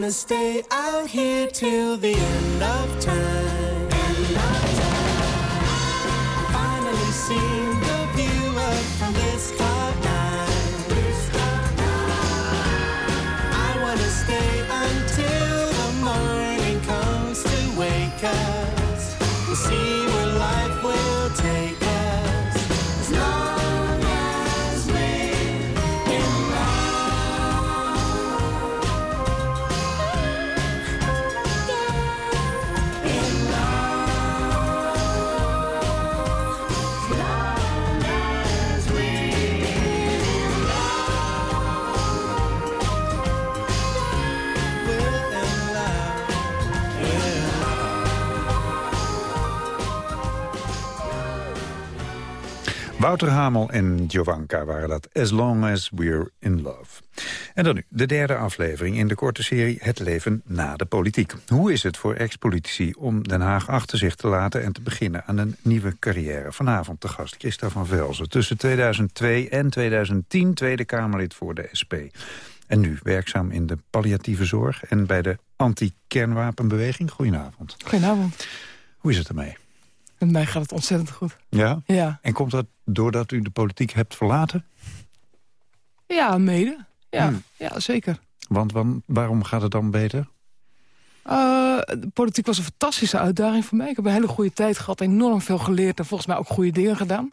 I wanna stay out here till the end of time. Wouter Hamel en Jovanka waren dat As Long As We're In Love. En dan nu, de derde aflevering in de korte serie Het leven na de politiek. Hoe is het voor ex-politici om Den Haag achter zich te laten... en te beginnen aan een nieuwe carrière? Vanavond te gast Christa van Velzen. Tussen 2002 en 2010 Tweede Kamerlid voor de SP. En nu werkzaam in de palliatieve zorg en bij de anti-kernwapenbeweging. Goedenavond. Goedenavond. Hoe is het ermee? Met mij gaat het ontzettend goed. Ja? Ja. En komt dat doordat u de politiek hebt verlaten? Ja, mede. Ja, Hmm. ja zeker. Want wan- waarom gaat het dan beter? Eh, de politiek was een fantastische uitdaging voor mij. Ik heb een hele goede tijd gehad, enorm veel geleerd... en volgens mij ook goede dingen gedaan.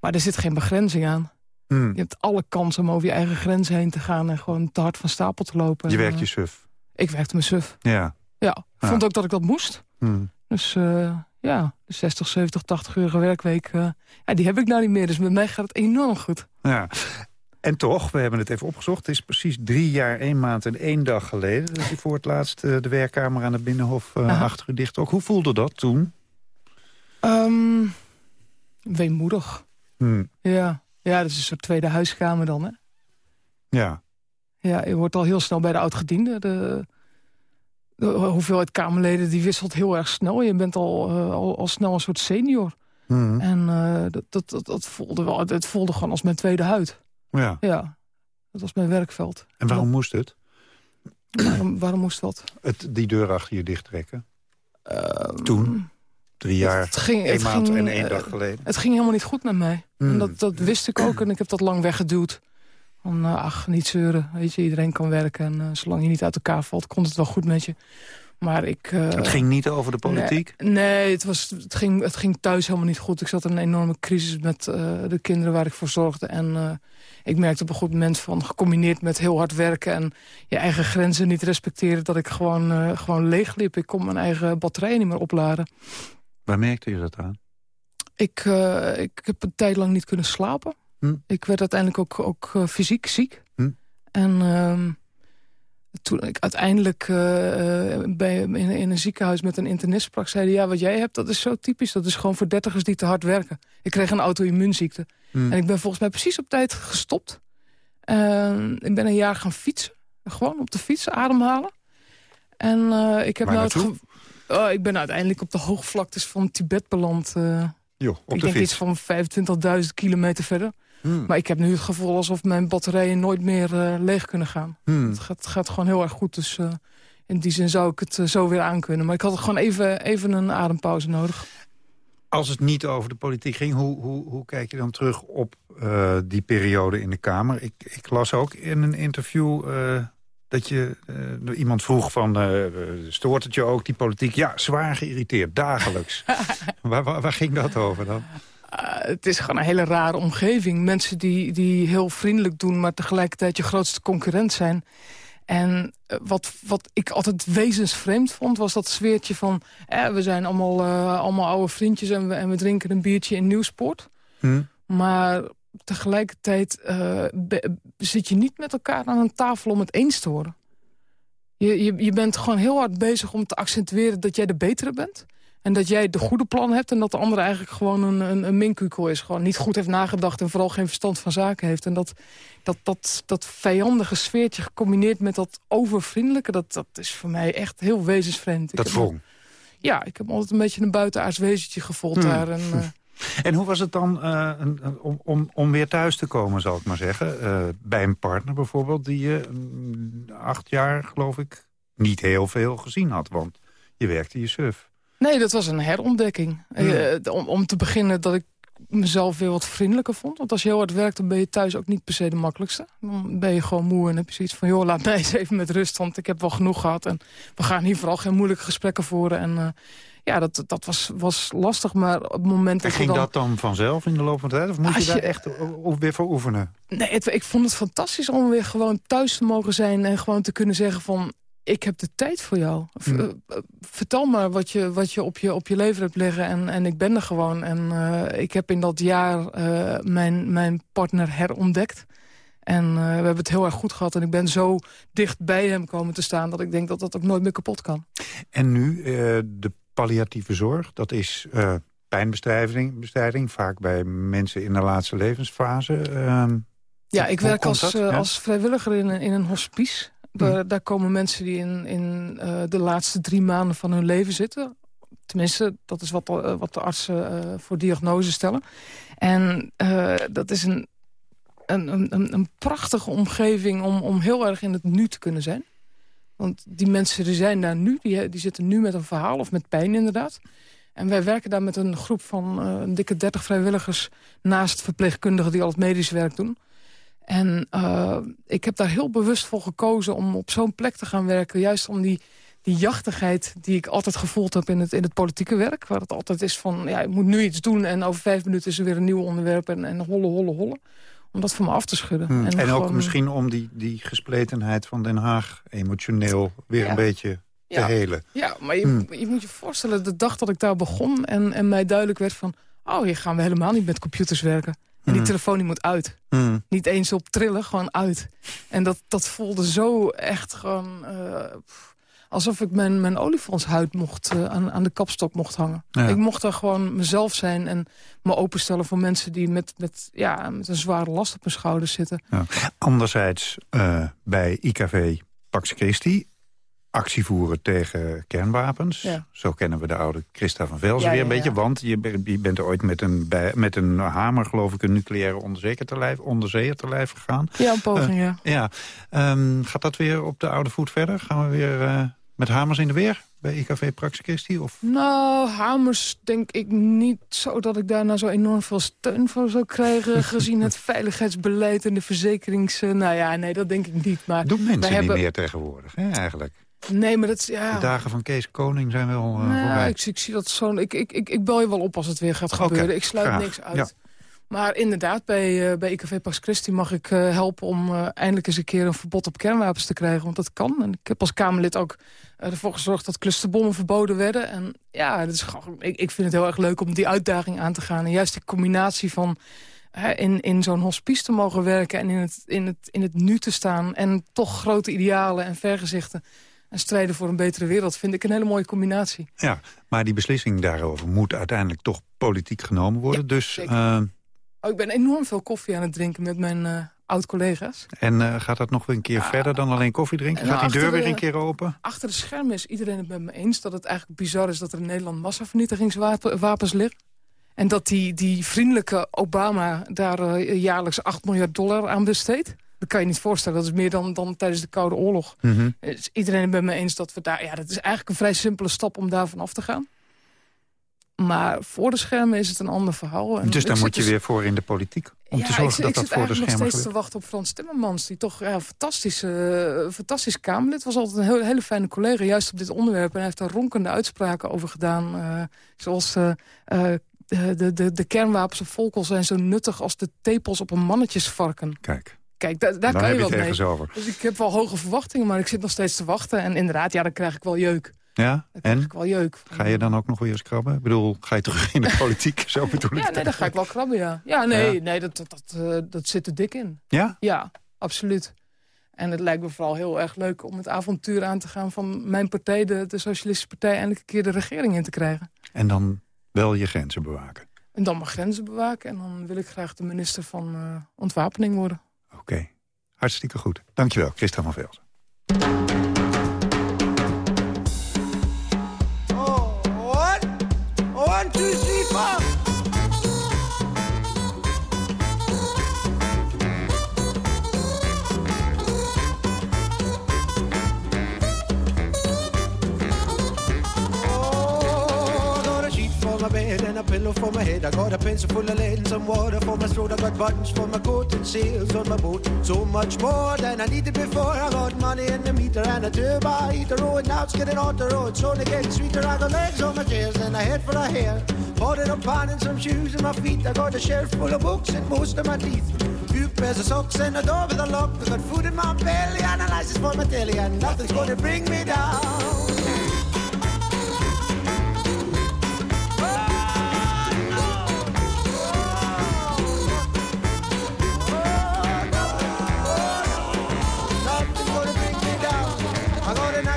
Maar er zit geen begrenzing aan. Hmm. Je hebt alle kansen om over je eigen grens heen te gaan... en gewoon te hard van stapel te lopen. Je werkt eh, je suf. Ik werkte mijn suf. Ja. Ja, Ja. vond ook dat ik dat moest. Hmm. Dus eh, ja, de 60, 70, 80 uur werkweek... eh, ja, die heb ik nou niet meer. Dus met mij gaat het enorm goed. Ja. En toch, we hebben het even opgezocht... het is precies drie jaar, één maand en één dag geleden... dat je voor het laatst eh, de werkkamer aan het Binnenhof eh, achter u dicht trok. Hoe voelde dat toen? Ehm, weemoedig. Hmm. Ja. ja, dat is een soort tweede huiskamer dan, hè? Ja. Ja, je wordt al heel snel bij de oud-gediende. De, de hoeveelheid Kamerleden die wisselt heel erg snel. Je bent al, eh, al, al snel een soort senior. Hmm. En eh, dat, dat, dat, dat voelde wel, het voelde gewoon als mijn tweede huid. Ja. Ja, dat was mijn werkveld. En waarom moest het? Waarom, waarom moest dat? het? Die deur achter je dicht trekken? toen? Drie jaar, Het ging, één maand ging, en één eh, dag geleden? Het ging helemaal niet goed met mij. En dat, dat wist ik ook en ik heb dat lang weggeduwd. Van, eh, ach, niet zeuren. Weet je, iedereen kan werken. En eh, zolang je niet uit elkaar valt, komt het wel goed met je. Maar ik... eh, Het ging niet over de politiek? Nee, nee, het, was, het, ging, het ging thuis helemaal niet goed. Ik zat in een enorme crisis met de kinderen waar ik voor zorgde. En ik merkte op een goed moment van, gecombineerd met heel hard werken... en je eigen grenzen niet respecteren, dat ik gewoon, gewoon leeg liep. Ik kon mijn eigen batterij niet meer opladen. Waar merkte je dat aan? Ik, ik heb een tijd lang niet kunnen slapen. Hm. Ik werd uiteindelijk ook, ook eh, fysiek ziek. Hm. En ehm, toen ik uiteindelijk eh, eh, bij, in, in een ziekenhuis met een internist sprak... zeiden ja, wat jij hebt, dat is zo typisch. Dat is gewoon voor dertigers die te hard werken. Ik kreeg een auto-immuunziekte. Hm. En ik ben volgens mij precies op tijd gestopt. En ik ben een jaar gaan fietsen. Gewoon op de fiets, ademhalen. En ik heb nou het Oh, ik ben uiteindelijk op de hoogvlaktes van Tibet beland. Jo, op ik de denk fiets. iets van 25.000 kilometer verder. Hmm. Maar ik heb nu het gevoel alsof mijn batterijen nooit meer eh, leeg kunnen gaan. Hmm. Het gaat, gaat gewoon heel erg goed. Dus eh, in die zin zou ik het eh, zo weer aankunnen. Maar ik had gewoon even, even een adempauze nodig. Als het niet over de politiek ging, hoe, hoe, hoe kijk je dan terug op die periode in de Kamer? Ik, ik las ook in een interview dat je eh, iemand vroeg van... eh, stoort het je ook, die politiek? Ja, zwaar geïrriteerd, dagelijks. waar, waar, waar ging dat over dan? Eh, het is gewoon een hele rare omgeving. Mensen die, die heel vriendelijk doen, maar tegelijkertijd je grootste concurrent zijn. En eh, wat, wat ik altijd wezensvreemd vond, was dat sfeertje van... Eh, we zijn allemaal, allemaal oude vriendjes en we, en we drinken een biertje in Nieuwsport. Hm? Maar tegelijkertijd eh, be- zit je niet met elkaar aan een tafel om het eens te worden. Je, je, je bent gewoon heel hard bezig om te accentueren dat jij de betere bent. En dat jij de goede plan hebt en dat de andere eigenlijk gewoon een, een, een minkukel is. Gewoon niet goed heeft nagedacht en vooral geen verstand van zaken heeft. En dat, dat, dat, dat vijandige sfeertje gecombineerd met dat overvriendelijke... dat, dat is voor mij echt heel wezensvreemd. Dat wrong. Ja, ik heb altijd een beetje een buitenaards wezentje gevoeld Hmm. daar. En, eh, En hoe was het dan eh, om, om, om weer thuis te komen, zal ik maar zeggen? eh, bij een partner bijvoorbeeld, die je mm, acht jaar, geloof ik, niet heel veel gezien had. Want je werkte je suf. Nee, dat was een herontdekking. Hmm. Eh, om, om te beginnen dat ik mezelf weer wat vriendelijker vond. Want als je heel hard werkt, dan ben je thuis ook niet per se de makkelijkste. Dan ben je gewoon moe en heb je zoiets van... joh, laat mij eens even met rust, want ik heb wel genoeg gehad. En we gaan hier vooral geen moeilijke gesprekken voeren. En ja, dat, dat was, was lastig, maar op het moment En dat ging je dan... dat dan vanzelf in de loop van de tijd? Of moet Als je daar je- echt weer voor oefenen? Nee, het- ik vond het fantastisch om weer gewoon thuis te mogen zijn... en gewoon te kunnen zeggen van, ik heb de tijd voor jou. V- Hmm. eh, vertel maar wat je, wat je, op, je op je leven hebt liggen en, en ik ben er gewoon. En eh, ik heb in dat jaar eh, mijn, mijn partner herontdekt. En we hebben het heel erg goed gehad. En ik ben zo dicht bij hem komen te staan... dat ik denk dat dat ook nooit meer kapot kan. En nu, de palliatieve zorg, dat is eh, pijnbestrijding, bestrijding, vaak bij mensen in de laatste levensfase. Ehm, Ja, ik werk als, eh, Ja? als vrijwilliger in, een- in een hospice. Daar, daar komen mensen die in, in eh, de laatste drie maanden van hun leven zitten. Tenminste, dat is wat, de- wat de artsen voor diagnose stellen. En dat is een, een, een- een, een prachtige omgeving om, om heel erg in het nu te kunnen zijn. Want die mensen die zijn daar nu, die, die zitten nu met een verhaal of met pijn inderdaad. En wij werken daar met een groep van eh, een dikke 30 vrijwilligers... naast verpleegkundigen die al het medisch werk doen. En eh, ik heb daar heel bewust voor gekozen om op zo'n plek te gaan werken. Juist om die, die jachtigheid die ik altijd gevoeld heb in het, in het politieke werk. Waar het altijd is van, ja, ik moet nu iets doen... en over vijf minuten is er weer een nieuw onderwerp en, en holle, holle, holle. Om dat van me af te schudden. hmm. En, ook gewoon- misschien om die, die gespletenheid van Den Haag emotioneel weer Ja. een beetje te Ja. helen. Ja, maar je, Hmm. je moet je voorstellen, de dag dat ik daar begon... en, en mij duidelijk werd van... oh, hier gaan we helemaal niet met computers werken. En die Hmm. telefoon die moet uit. Niet eens op trillen, gewoon uit. En dat, dat voelde zo echt gewoon... eh, pff, alsof ik mijn, mijn olifantshuid mocht, eh, aan, aan de kapstok mocht hangen. Ja. Ik mocht daar gewoon mezelf zijn en me openstellen voor mensen... die met, met, ja, met een zware last op hun schouders zitten. Ja. Anderzijds eh, bij IKV Pax Christi actie voeren tegen kernwapens. Ja. Zo kennen we de oude Christa van Velzen Ja, weer een ja, beetje. Want je, je bent ooit met een, bij, met een hamer, geloof ik... een nucleaire onderzeeër te lijf, onderzeeër te lijf gegaan. Ja, een poging, Eh, ja. Ja. Ehm, gaat dat weer op de oude voet verder? Gaan we weer eh, met hamers in de weer bij IKV Pax Christi? Of Nou, hamers denk ik niet zo dat ik daarna zo enorm veel steun voor zou krijgen... gezien het veiligheidsbeleid en de verzekerings... nou ja, nee, dat denk ik niet. Maar doen mensen niet hebben... meer tegenwoordig, hè, eigenlijk? Nee, maar dat is... Ja. De dagen van Kees Koning zijn wel Nou, voorbij. ik, ik zie dat zo. Ik, ik, ik, ik bel je wel op als het weer gaat gebeuren. Ik sluit graag. niks uit. Ja. Maar inderdaad, bij, eh, bij IKV Pax Christi mag ik eh, helpen om eindelijk eens een keer een verbod op kernwapens te krijgen. Want dat kan. En ik heb als Kamerlid ook ervoor gezorgd dat clusterbommen verboden werden. En ja, het is gewoon, ik, ik vind het heel erg leuk om die uitdaging aan te gaan. En juist die combinatie van in, in zo'n hospice te mogen werken en in het, in, het, in het nu te staan. En toch grote idealen en vergezichten. En strijden voor een betere wereld vind ik een hele mooie combinatie. Ja, maar die beslissing daarover moet uiteindelijk toch politiek genomen worden. dus, eh, Oh, ik ben enorm veel koffie aan het drinken met mijn eh, oud-collega's. en eh, gaat dat nog weer een keer verder dan alleen koffie drinken? nou, Gaat die deur weer een keer open? Achter de schermen is iedereen het met me eens dat het eigenlijk bizar is... dat er in Nederland massavernietigingswapens liggen. En dat die, die vriendelijke Obama daar jaarlijks 8 miljard dollar aan besteedt. Dat kan je niet voorstellen. Dat is meer dan, dan tijdens de Koude Oorlog. Is iedereen het met me eens dat we daar... Ja, dat is eigenlijk een vrij simpele stap om daarvan af te gaan. Maar voor de schermen is het een ander verhaal. En Dus daar moet je dus- weer voor in de politiek. Om ja, te zorgen dat ik dat zit voor de eigenlijk nog schermen steeds te wachten op Frans Timmermans. Die toch ja, een fantastische, uh, fantastisch Kamerlid was. altijd een heel, hele fijne collega, juist op dit onderwerp. En hij heeft daar ronkende uitspraken over gedaan. eh, zoals eh, de, de, de kernwapens op Volkel zijn zo nuttig als de tepels op een mannetjesvarken. Kijk. Kijk, da- daar Dan kan je wat het mee. over. Dus ik heb wel hoge verwachtingen, maar ik zit nog steeds te wachten. En inderdaad, ja, dan krijg ik wel jeuk. Ja, en? Ik wel jeuk. Ga je dan ook nog weer eens krabben? Ik bedoel, ga je terug in de politiek? Zo bedoel ik Ja, nee, dan ga ik wel krabben, ja. Ja, nee, Ja. nee dat, dat, dat, eh, dat zit er dik in. Ja? Ja, absoluut. En het lijkt me vooral heel erg leuk om het avontuur aan te gaan... van mijn partij, de, de Socialistische Partij... eindelijk een keer de regering in te krijgen. En dan wel je grenzen bewaken. En dan mijn grenzen bewaken. En dan wil ik graag de minister van eh, Ontwapening worden. Oké, hartstikke goed. Dankjewel, Christa van Velzen. One, one, two, and a pillow for my head. I got a pencil full of lead and some water for my throat. I got buttons for my coat and sails on my boat. So much more than I needed before. I got money in the meter and a turbo heater. Oh, and now it's getting on the road. So getting sweeter. I got legs on my chairs and a head for a hair. Bought up on and some shoes in my feet. I got a shelf full of books and most of my teeth. Few pairs of socks and a door with a lock. I got food in my belly and a license for my telly. And nothing's gonna bring me down.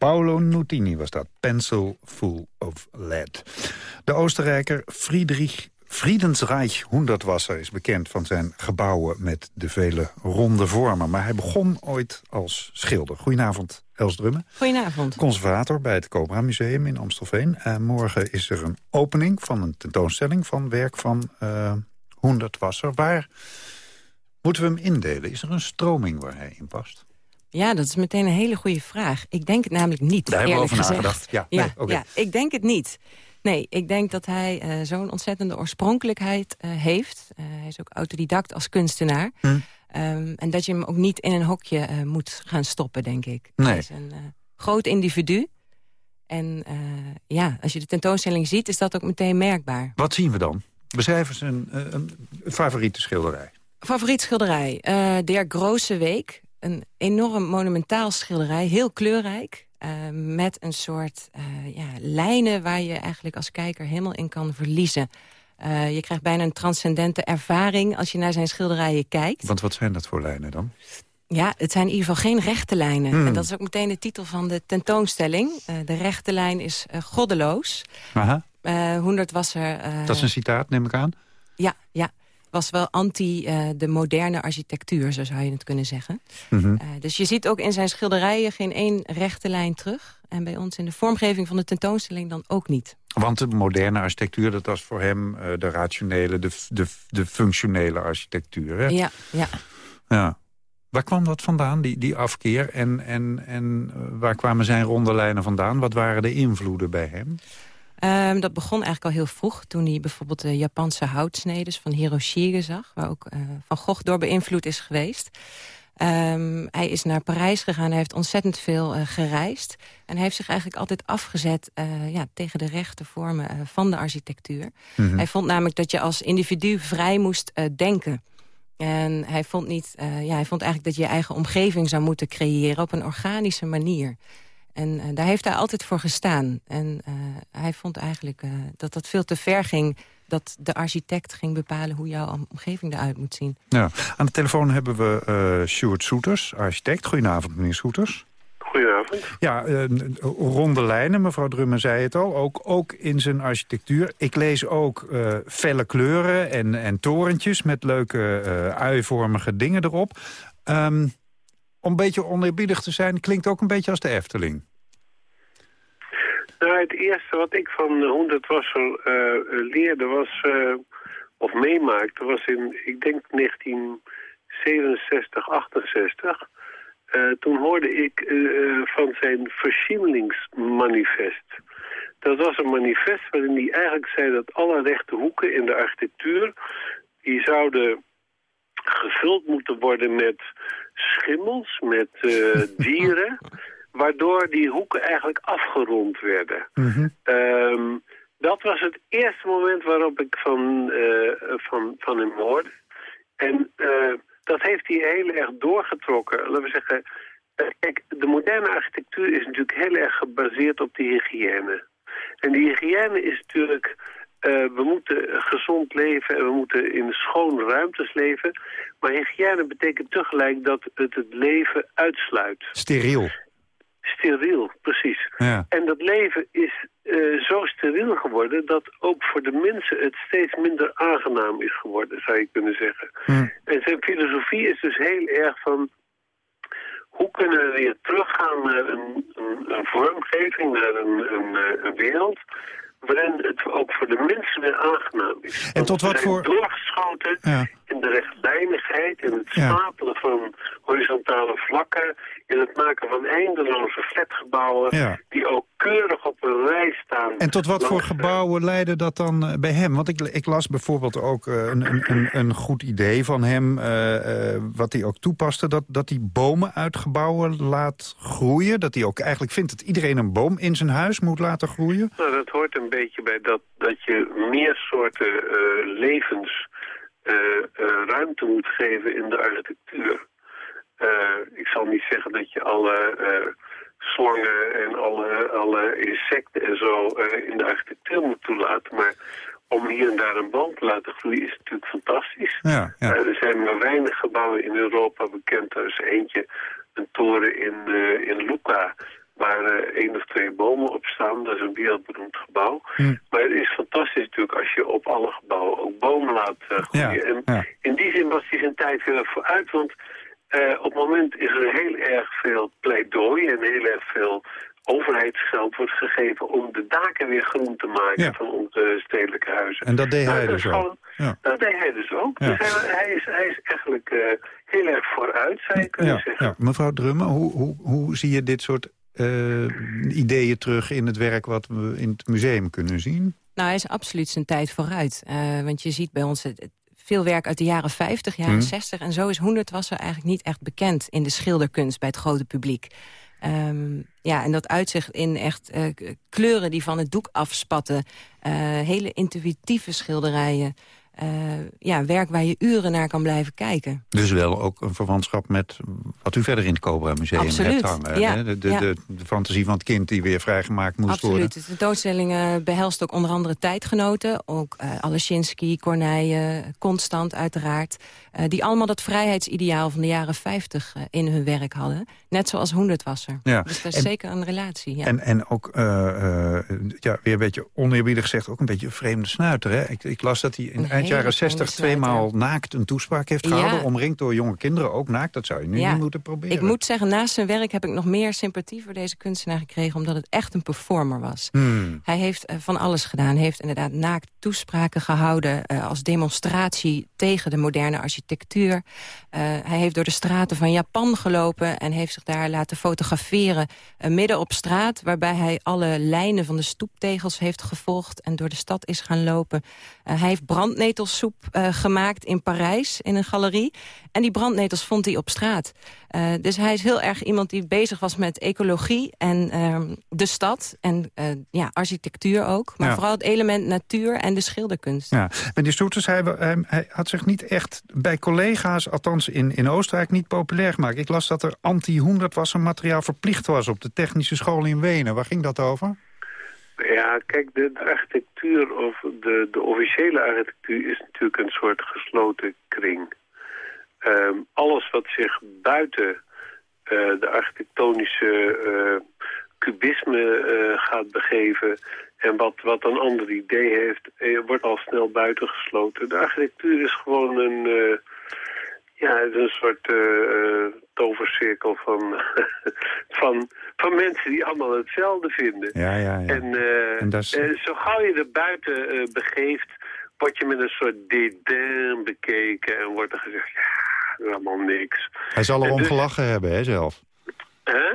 Paolo Nutini was dat. Pencil Full of Lead. De Oostenrijker Friedrich Friedensreich Hundertwasser is bekend van zijn gebouwen met de vele ronde vormen. Maar hij begon ooit als schilder. Goedenavond, Els Drumme. Goedenavond. Conservator bij het Cobra Museum in Amstelveen. En morgen is er een opening van een tentoonstelling van werk van eh Hundertwasser. Waar moeten we hem indelen? Is er een stroming waar hij in past? Ja, dat is meteen een hele goede vraag. Ik denk het namelijk niet, Daar hebben we over gezegd. nagedacht. Ja, nee, ja, ja, ik denk het niet. Nee, ik denk dat hij eh, zo'n ontzettende oorspronkelijkheid eh, heeft. Eh, hij is ook autodidact als kunstenaar. Hm. Ehm, en dat je hem ook niet in een hokje moet gaan stoppen, denk ik. Nee. Hij is een groot individu. En ja, als je de tentoonstelling ziet, is dat ook meteen merkbaar. Wat zien we dan? Beschrijf eens een, een favoriete schilderij. Favoriet schilderij, Der Große Week. Een enorm monumentaal schilderij, heel kleurrijk. eh, met een soort eh, ja, lijnen waar je eigenlijk als kijker helemaal in kan verliezen. Eh, je krijgt bijna een transcendente ervaring als je naar zijn schilderijen kijkt. Want wat zijn dat voor lijnen dan? Ja, het zijn in ieder geval geen rechte lijnen. Hmm. En dat is ook meteen de titel van de tentoonstelling. De rechte lijn is goddeloos. Aha, Hoendert was er... dat is een citaat, neem ik aan. Ja, ja. Was wel anti eh, de moderne architectuur, zo zou je het kunnen zeggen. Mhm. Eh, dus je ziet ook in zijn schilderijen geen één rechte lijn terug. En bij ons in de vormgeving van de tentoonstelling dan ook niet. Want de moderne architectuur, dat was voor hem eh, de rationele, de, de, de functionele architectuur. Hè? Ja, ja. Ja. Waar kwam dat vandaan, die, die afkeer? En, en, en waar kwamen zijn ronde lijnen vandaan? Wat waren de invloeden bij hem? Ehm, dat begon eigenlijk al heel vroeg. Toen hij bijvoorbeeld de Japanse houtsnedes van Hiroshige zag. Waar ook eh, Van Gogh door beïnvloed is geweest. Ehm, hij is naar Parijs gegaan. Hij heeft ontzettend veel eh, gereisd. En hij heeft zich eigenlijk altijd afgezet eh, ja, tegen de rechte vormen van de architectuur. Mhm. Hij vond namelijk dat je als individu vrij moest denken. En hij vond, niet, ja, hij vond eigenlijk dat je je eigen omgeving zou moeten creëren... op een organische manier. En eh, daar heeft hij altijd voor gestaan. En eh, hij vond eigenlijk eh, dat dat veel te ver ging... dat de architect ging bepalen hoe jouw omgeving eruit moet zien. Ja. Aan de telefoon hebben we eh Stuart Soeters, architect. Goedenavond, meneer Soeters. Goedenavond. Ja, eh, ronde lijnen, mevrouw Drummen zei het al. Ook, ook in zijn architectuur. Ik lees ook eh, felle kleuren en, en torentjes met leuke eh uivormige dingen erop. Ehm, om een beetje oneerbiedig te zijn, klinkt ook een beetje als de Efteling. Nou, het eerste wat ik van Honderd Wassel eh, leerde was, eh, of meemaakte, was in, ik denk 1967, 68. Eh, toen hoorde ik van zijn versiemelingsmanifest. Dat was een manifest waarin hij eigenlijk zei dat alle rechte hoeken in de architectuur... die zouden gevuld moeten worden met schimmels, met eh, dieren... waardoor die hoeken eigenlijk afgerond werden. Ehm, dat was het eerste moment waarop ik van, eh, van, van hem hoorde. En eh, dat heeft hij heel erg doorgetrokken. Laten we zeggen, kijk, de moderne architectuur is natuurlijk heel erg gebaseerd op de hygiëne. En die hygiëne is natuurlijk, we moeten gezond leven en we moeten in schone ruimtes leven. Maar hygiëne betekent tegelijk dat het het leven uitsluit. Steriel. Steriel, precies. Ja. En dat leven is eh, zo steriel geworden dat ook voor de mensen het steeds minder aangenaam is geworden, zou je kunnen zeggen. En zijn filosofie is dus heel erg van hoe kunnen we weer teruggaan naar een, een, een vormgeving, naar een, een, eh, een wereld waarin het ook voor de mensen weer aangenaam is. En tot wat voor- doorgeschoten Ja. in de rechtlijnigheid, in het Ja. stapelen van horizontale vlakken, in het maken van eindeloze flatgebouwen Ja. die ook keurig op een rij staan. En tot wat voor gebouwen leidde dat dan eh, bij hem? Want ik, ik las bijvoorbeeld ook eh, een, een, een, goed idee van hem... eh, wat hij ook toepaste, dat, dat hij bomen uit gebouwen laat groeien. Dat hij ook eigenlijk vindt dat iedereen een boom in zijn huis moet laten groeien. Nou, dat hoort een beetje bij dat, dat je meer soorten eh, levens ruimte moet geven in de architectuur. Eh, ik zal niet zeggen dat je alle eh, slangen en alle, alle insecten en zo eh, in de architectuur moet toelaten, maar om hier en daar een boom te laten groeien is natuurlijk fantastisch. Ja, ja. Er zijn maar weinig gebouwen in Europa bekend. Er is eentje, een toren in, in Lucca, waar eh, één of twee bomen op staan. Dat is een wereldberoemd gebouw. Maar het is fantastisch natuurlijk als je op alle gebouwen ook bomen laat groeien. Ja, en ja. in die zin was hij zijn tijd heel erg vooruit, want eh, op het moment is er heel erg veel pleidooi en heel erg veel overheidsgeld wordt gegeven om de daken weer groen te maken Ja. van onze stedelijke huizen. En dat deed Nou, hij dus ook. Ja. Dat deed hij dus ook. Ja. Dus hij, hij is, hij is eigenlijk eh, heel erg vooruit, zou je kunnen Ja, zeggen. ja. Mevrouw Drummen, hoe, hoe, hoe zie je dit soort eh, ideeën terug in het werk wat we in het museum kunnen zien? Nou, hij is absoluut zijn tijd vooruit. Eh, want je ziet bij ons het- het- veel werk uit de jaren 50, jaren Hmm. 60. En zo is Hoendertwasser eigenlijk niet echt bekend in de schilderkunst bij het grote publiek. Ehm, ja, en dat uitzicht in echt eh, kleuren die van het doek afspatten. eh, hele intuïtieve schilderijen. Eh, ja, werk waar je uren naar kan blijven kijken. Dus wel ook een verwantschap met wat u verder in het Cobra Museum Absoluut, hebt hangen. ja? De, de, ja. de, de fantasie van het kind die weer vrijgemaakt moest worden. Absoluut. De tentoonstelling eh, behelst ook onder andere tijdgenoten. Ook eh Alesinski, Corneille, Constant uiteraard. die allemaal dat vrijheidsideaal van de jaren 50 eh, in hun werk hadden. Net zoals Hoendertwasser. Ja. Dus daar is En- zeker een relatie. Ja. En, en ook, eh, eh, ja, weer een beetje oneerbiedig gezegd, ook een beetje een vreemde snuiter. Hè? Ik, ik las dat hij in Een eind jaren 60 vreemde snuiter. tweemaal naakt een toespraak heeft Ja. gehouden. Omringd door jonge kinderen, ook naakt. Dat zou je nu Ja. niet moeten proberen. Ik moet zeggen, naast zijn werk heb ik nog meer sympathie voor deze kunstenaar gekregen... omdat het echt een performer was. Hmm. Hij heeft eh, van alles gedaan. Hij heeft inderdaad naakt toespraken gehouden... eh, als demonstratie tegen de moderne architectuur. Hij heeft door de straten van Japan gelopen... en heeft zich daar laten fotograferen eh, midden op straat... waarbij hij alle lijnen van de stoeptegels heeft gevolgd... en door de stad is gaan lopen. Eh, hij heeft brandnetelsoep eh, gemaakt in Parijs, in een galerie. En die brandnetels vond hij op straat. Dus hij is heel erg iemand die bezig was met ecologie en ehm, de stad. En ja, architectuur ook. Maar Ja. vooral het element natuur en de schilderkunst. Ja, meneer Soeters, hij, hij, hij had zich niet echt bij collega's, althans in, in Oostenrijk, niet populair gemaakt. Ik las dat er anti-Hoendertwasser materiaal verplicht was op de technische school in Wenen. Waar ging dat over? Ja, kijk, de, architectuur of de, de officiële architectuur is natuurlijk een soort gesloten kring. Ehm, alles wat zich buiten eh, de architectonische eh, cubisme eh, gaat begeven en wat, wat een ander idee heeft, wordt al snel buitengesloten. De architectuur is gewoon een, ja, het is een soort eh, eh, tovercirkel van, van, van mensen die allemaal hetzelfde vinden. Ja, ja, ja. En, eh, En dat is- zo gauw je er buiten begeeft, word je met een soort dédain bekeken en wordt er gezegd, ja, helemaal niks. Hij zal er En om dus- gelachen hebben, hè, zelf.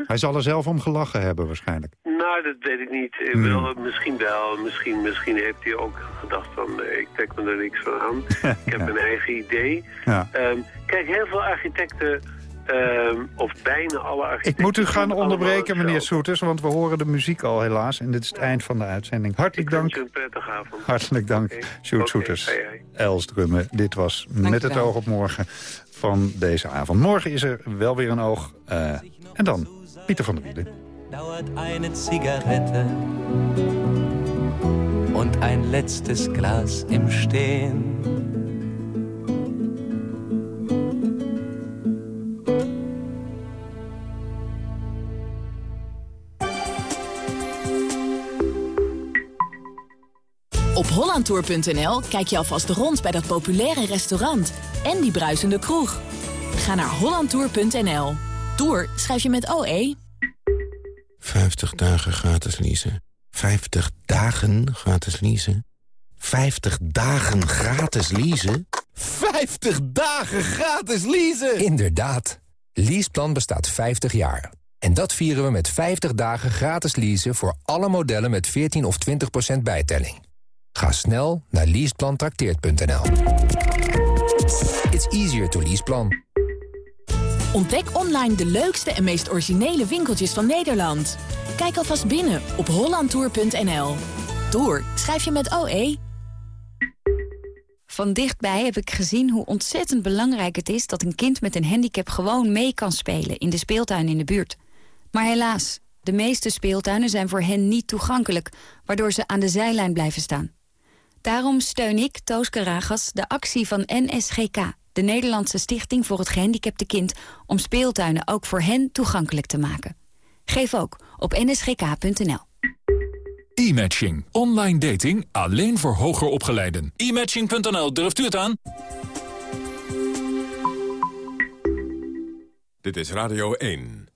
Hij zal er zelf om gelachen hebben, waarschijnlijk. Nou, dat weet ik niet. Eh, Hmm. Misschien wel. Misschien, misschien heeft hij ook gedacht van, eh, ik trek me er niks van aan. ik heb een eigen idee. Ja. Ehm, kijk, heel veel architecten, ehm, of bijna alle architecten... Ik moet u gaan onderbreken, meneer. Soeters, want we horen de muziek al helaas. En dit is het eind van de uitzending. Hartelijk Ik wens dank. een prettige avond. Hartelijk dank, Sjoerd Oké, Soeters. Els Drummen, dit was Met het oog op morgen van deze avond. Morgen is er wel weer een oog. eh, en dan Pieter van der Wielen. dauert eine Zigarette und ein letztes Glas im Stehen. hollandtour.nl kijk je alvast rond bij dat populaire restaurant en die bruisende kroeg. Ga naar hollandtour.nl. Tour schrijf je met OE. 50 dagen gratis leasen. 50 dagen gratis leasen. 50 dagen gratis leasen. 50 dagen gratis leasen! Inderdaad. Leaseplan bestaat 50 jaar. En dat vieren we met 50 dagen gratis leasen... voor alle modellen met 14 of 20% bijtelling. Ga snel naar leaseplantrakteert.nl. It's easier to leaseplan. Ontdek online de leukste en meest originele winkeltjes van Nederland. Kijk alvast binnen op hollandtour.nl. Tour schrijf je met OE. Van dichtbij heb ik gezien hoe ontzettend belangrijk het is... dat een kind met een handicap gewoon mee kan spelen in de speeltuin in de buurt. Maar helaas, de meeste speeltuinen zijn voor hen niet toegankelijk... waardoor ze aan de zijlijn blijven staan. Daarom steun ik, Toos Karagas, de actie van NSGK... de Nederlandse Stichting voor het Gehandicapte Kind... om speeltuinen ook voor hen toegankelijk te maken. Geef ook op nsgk.nl. E-matching. Online dating alleen voor hoger opgeleiden. E-matching.nl, durft u het aan? Dit is Radio 1.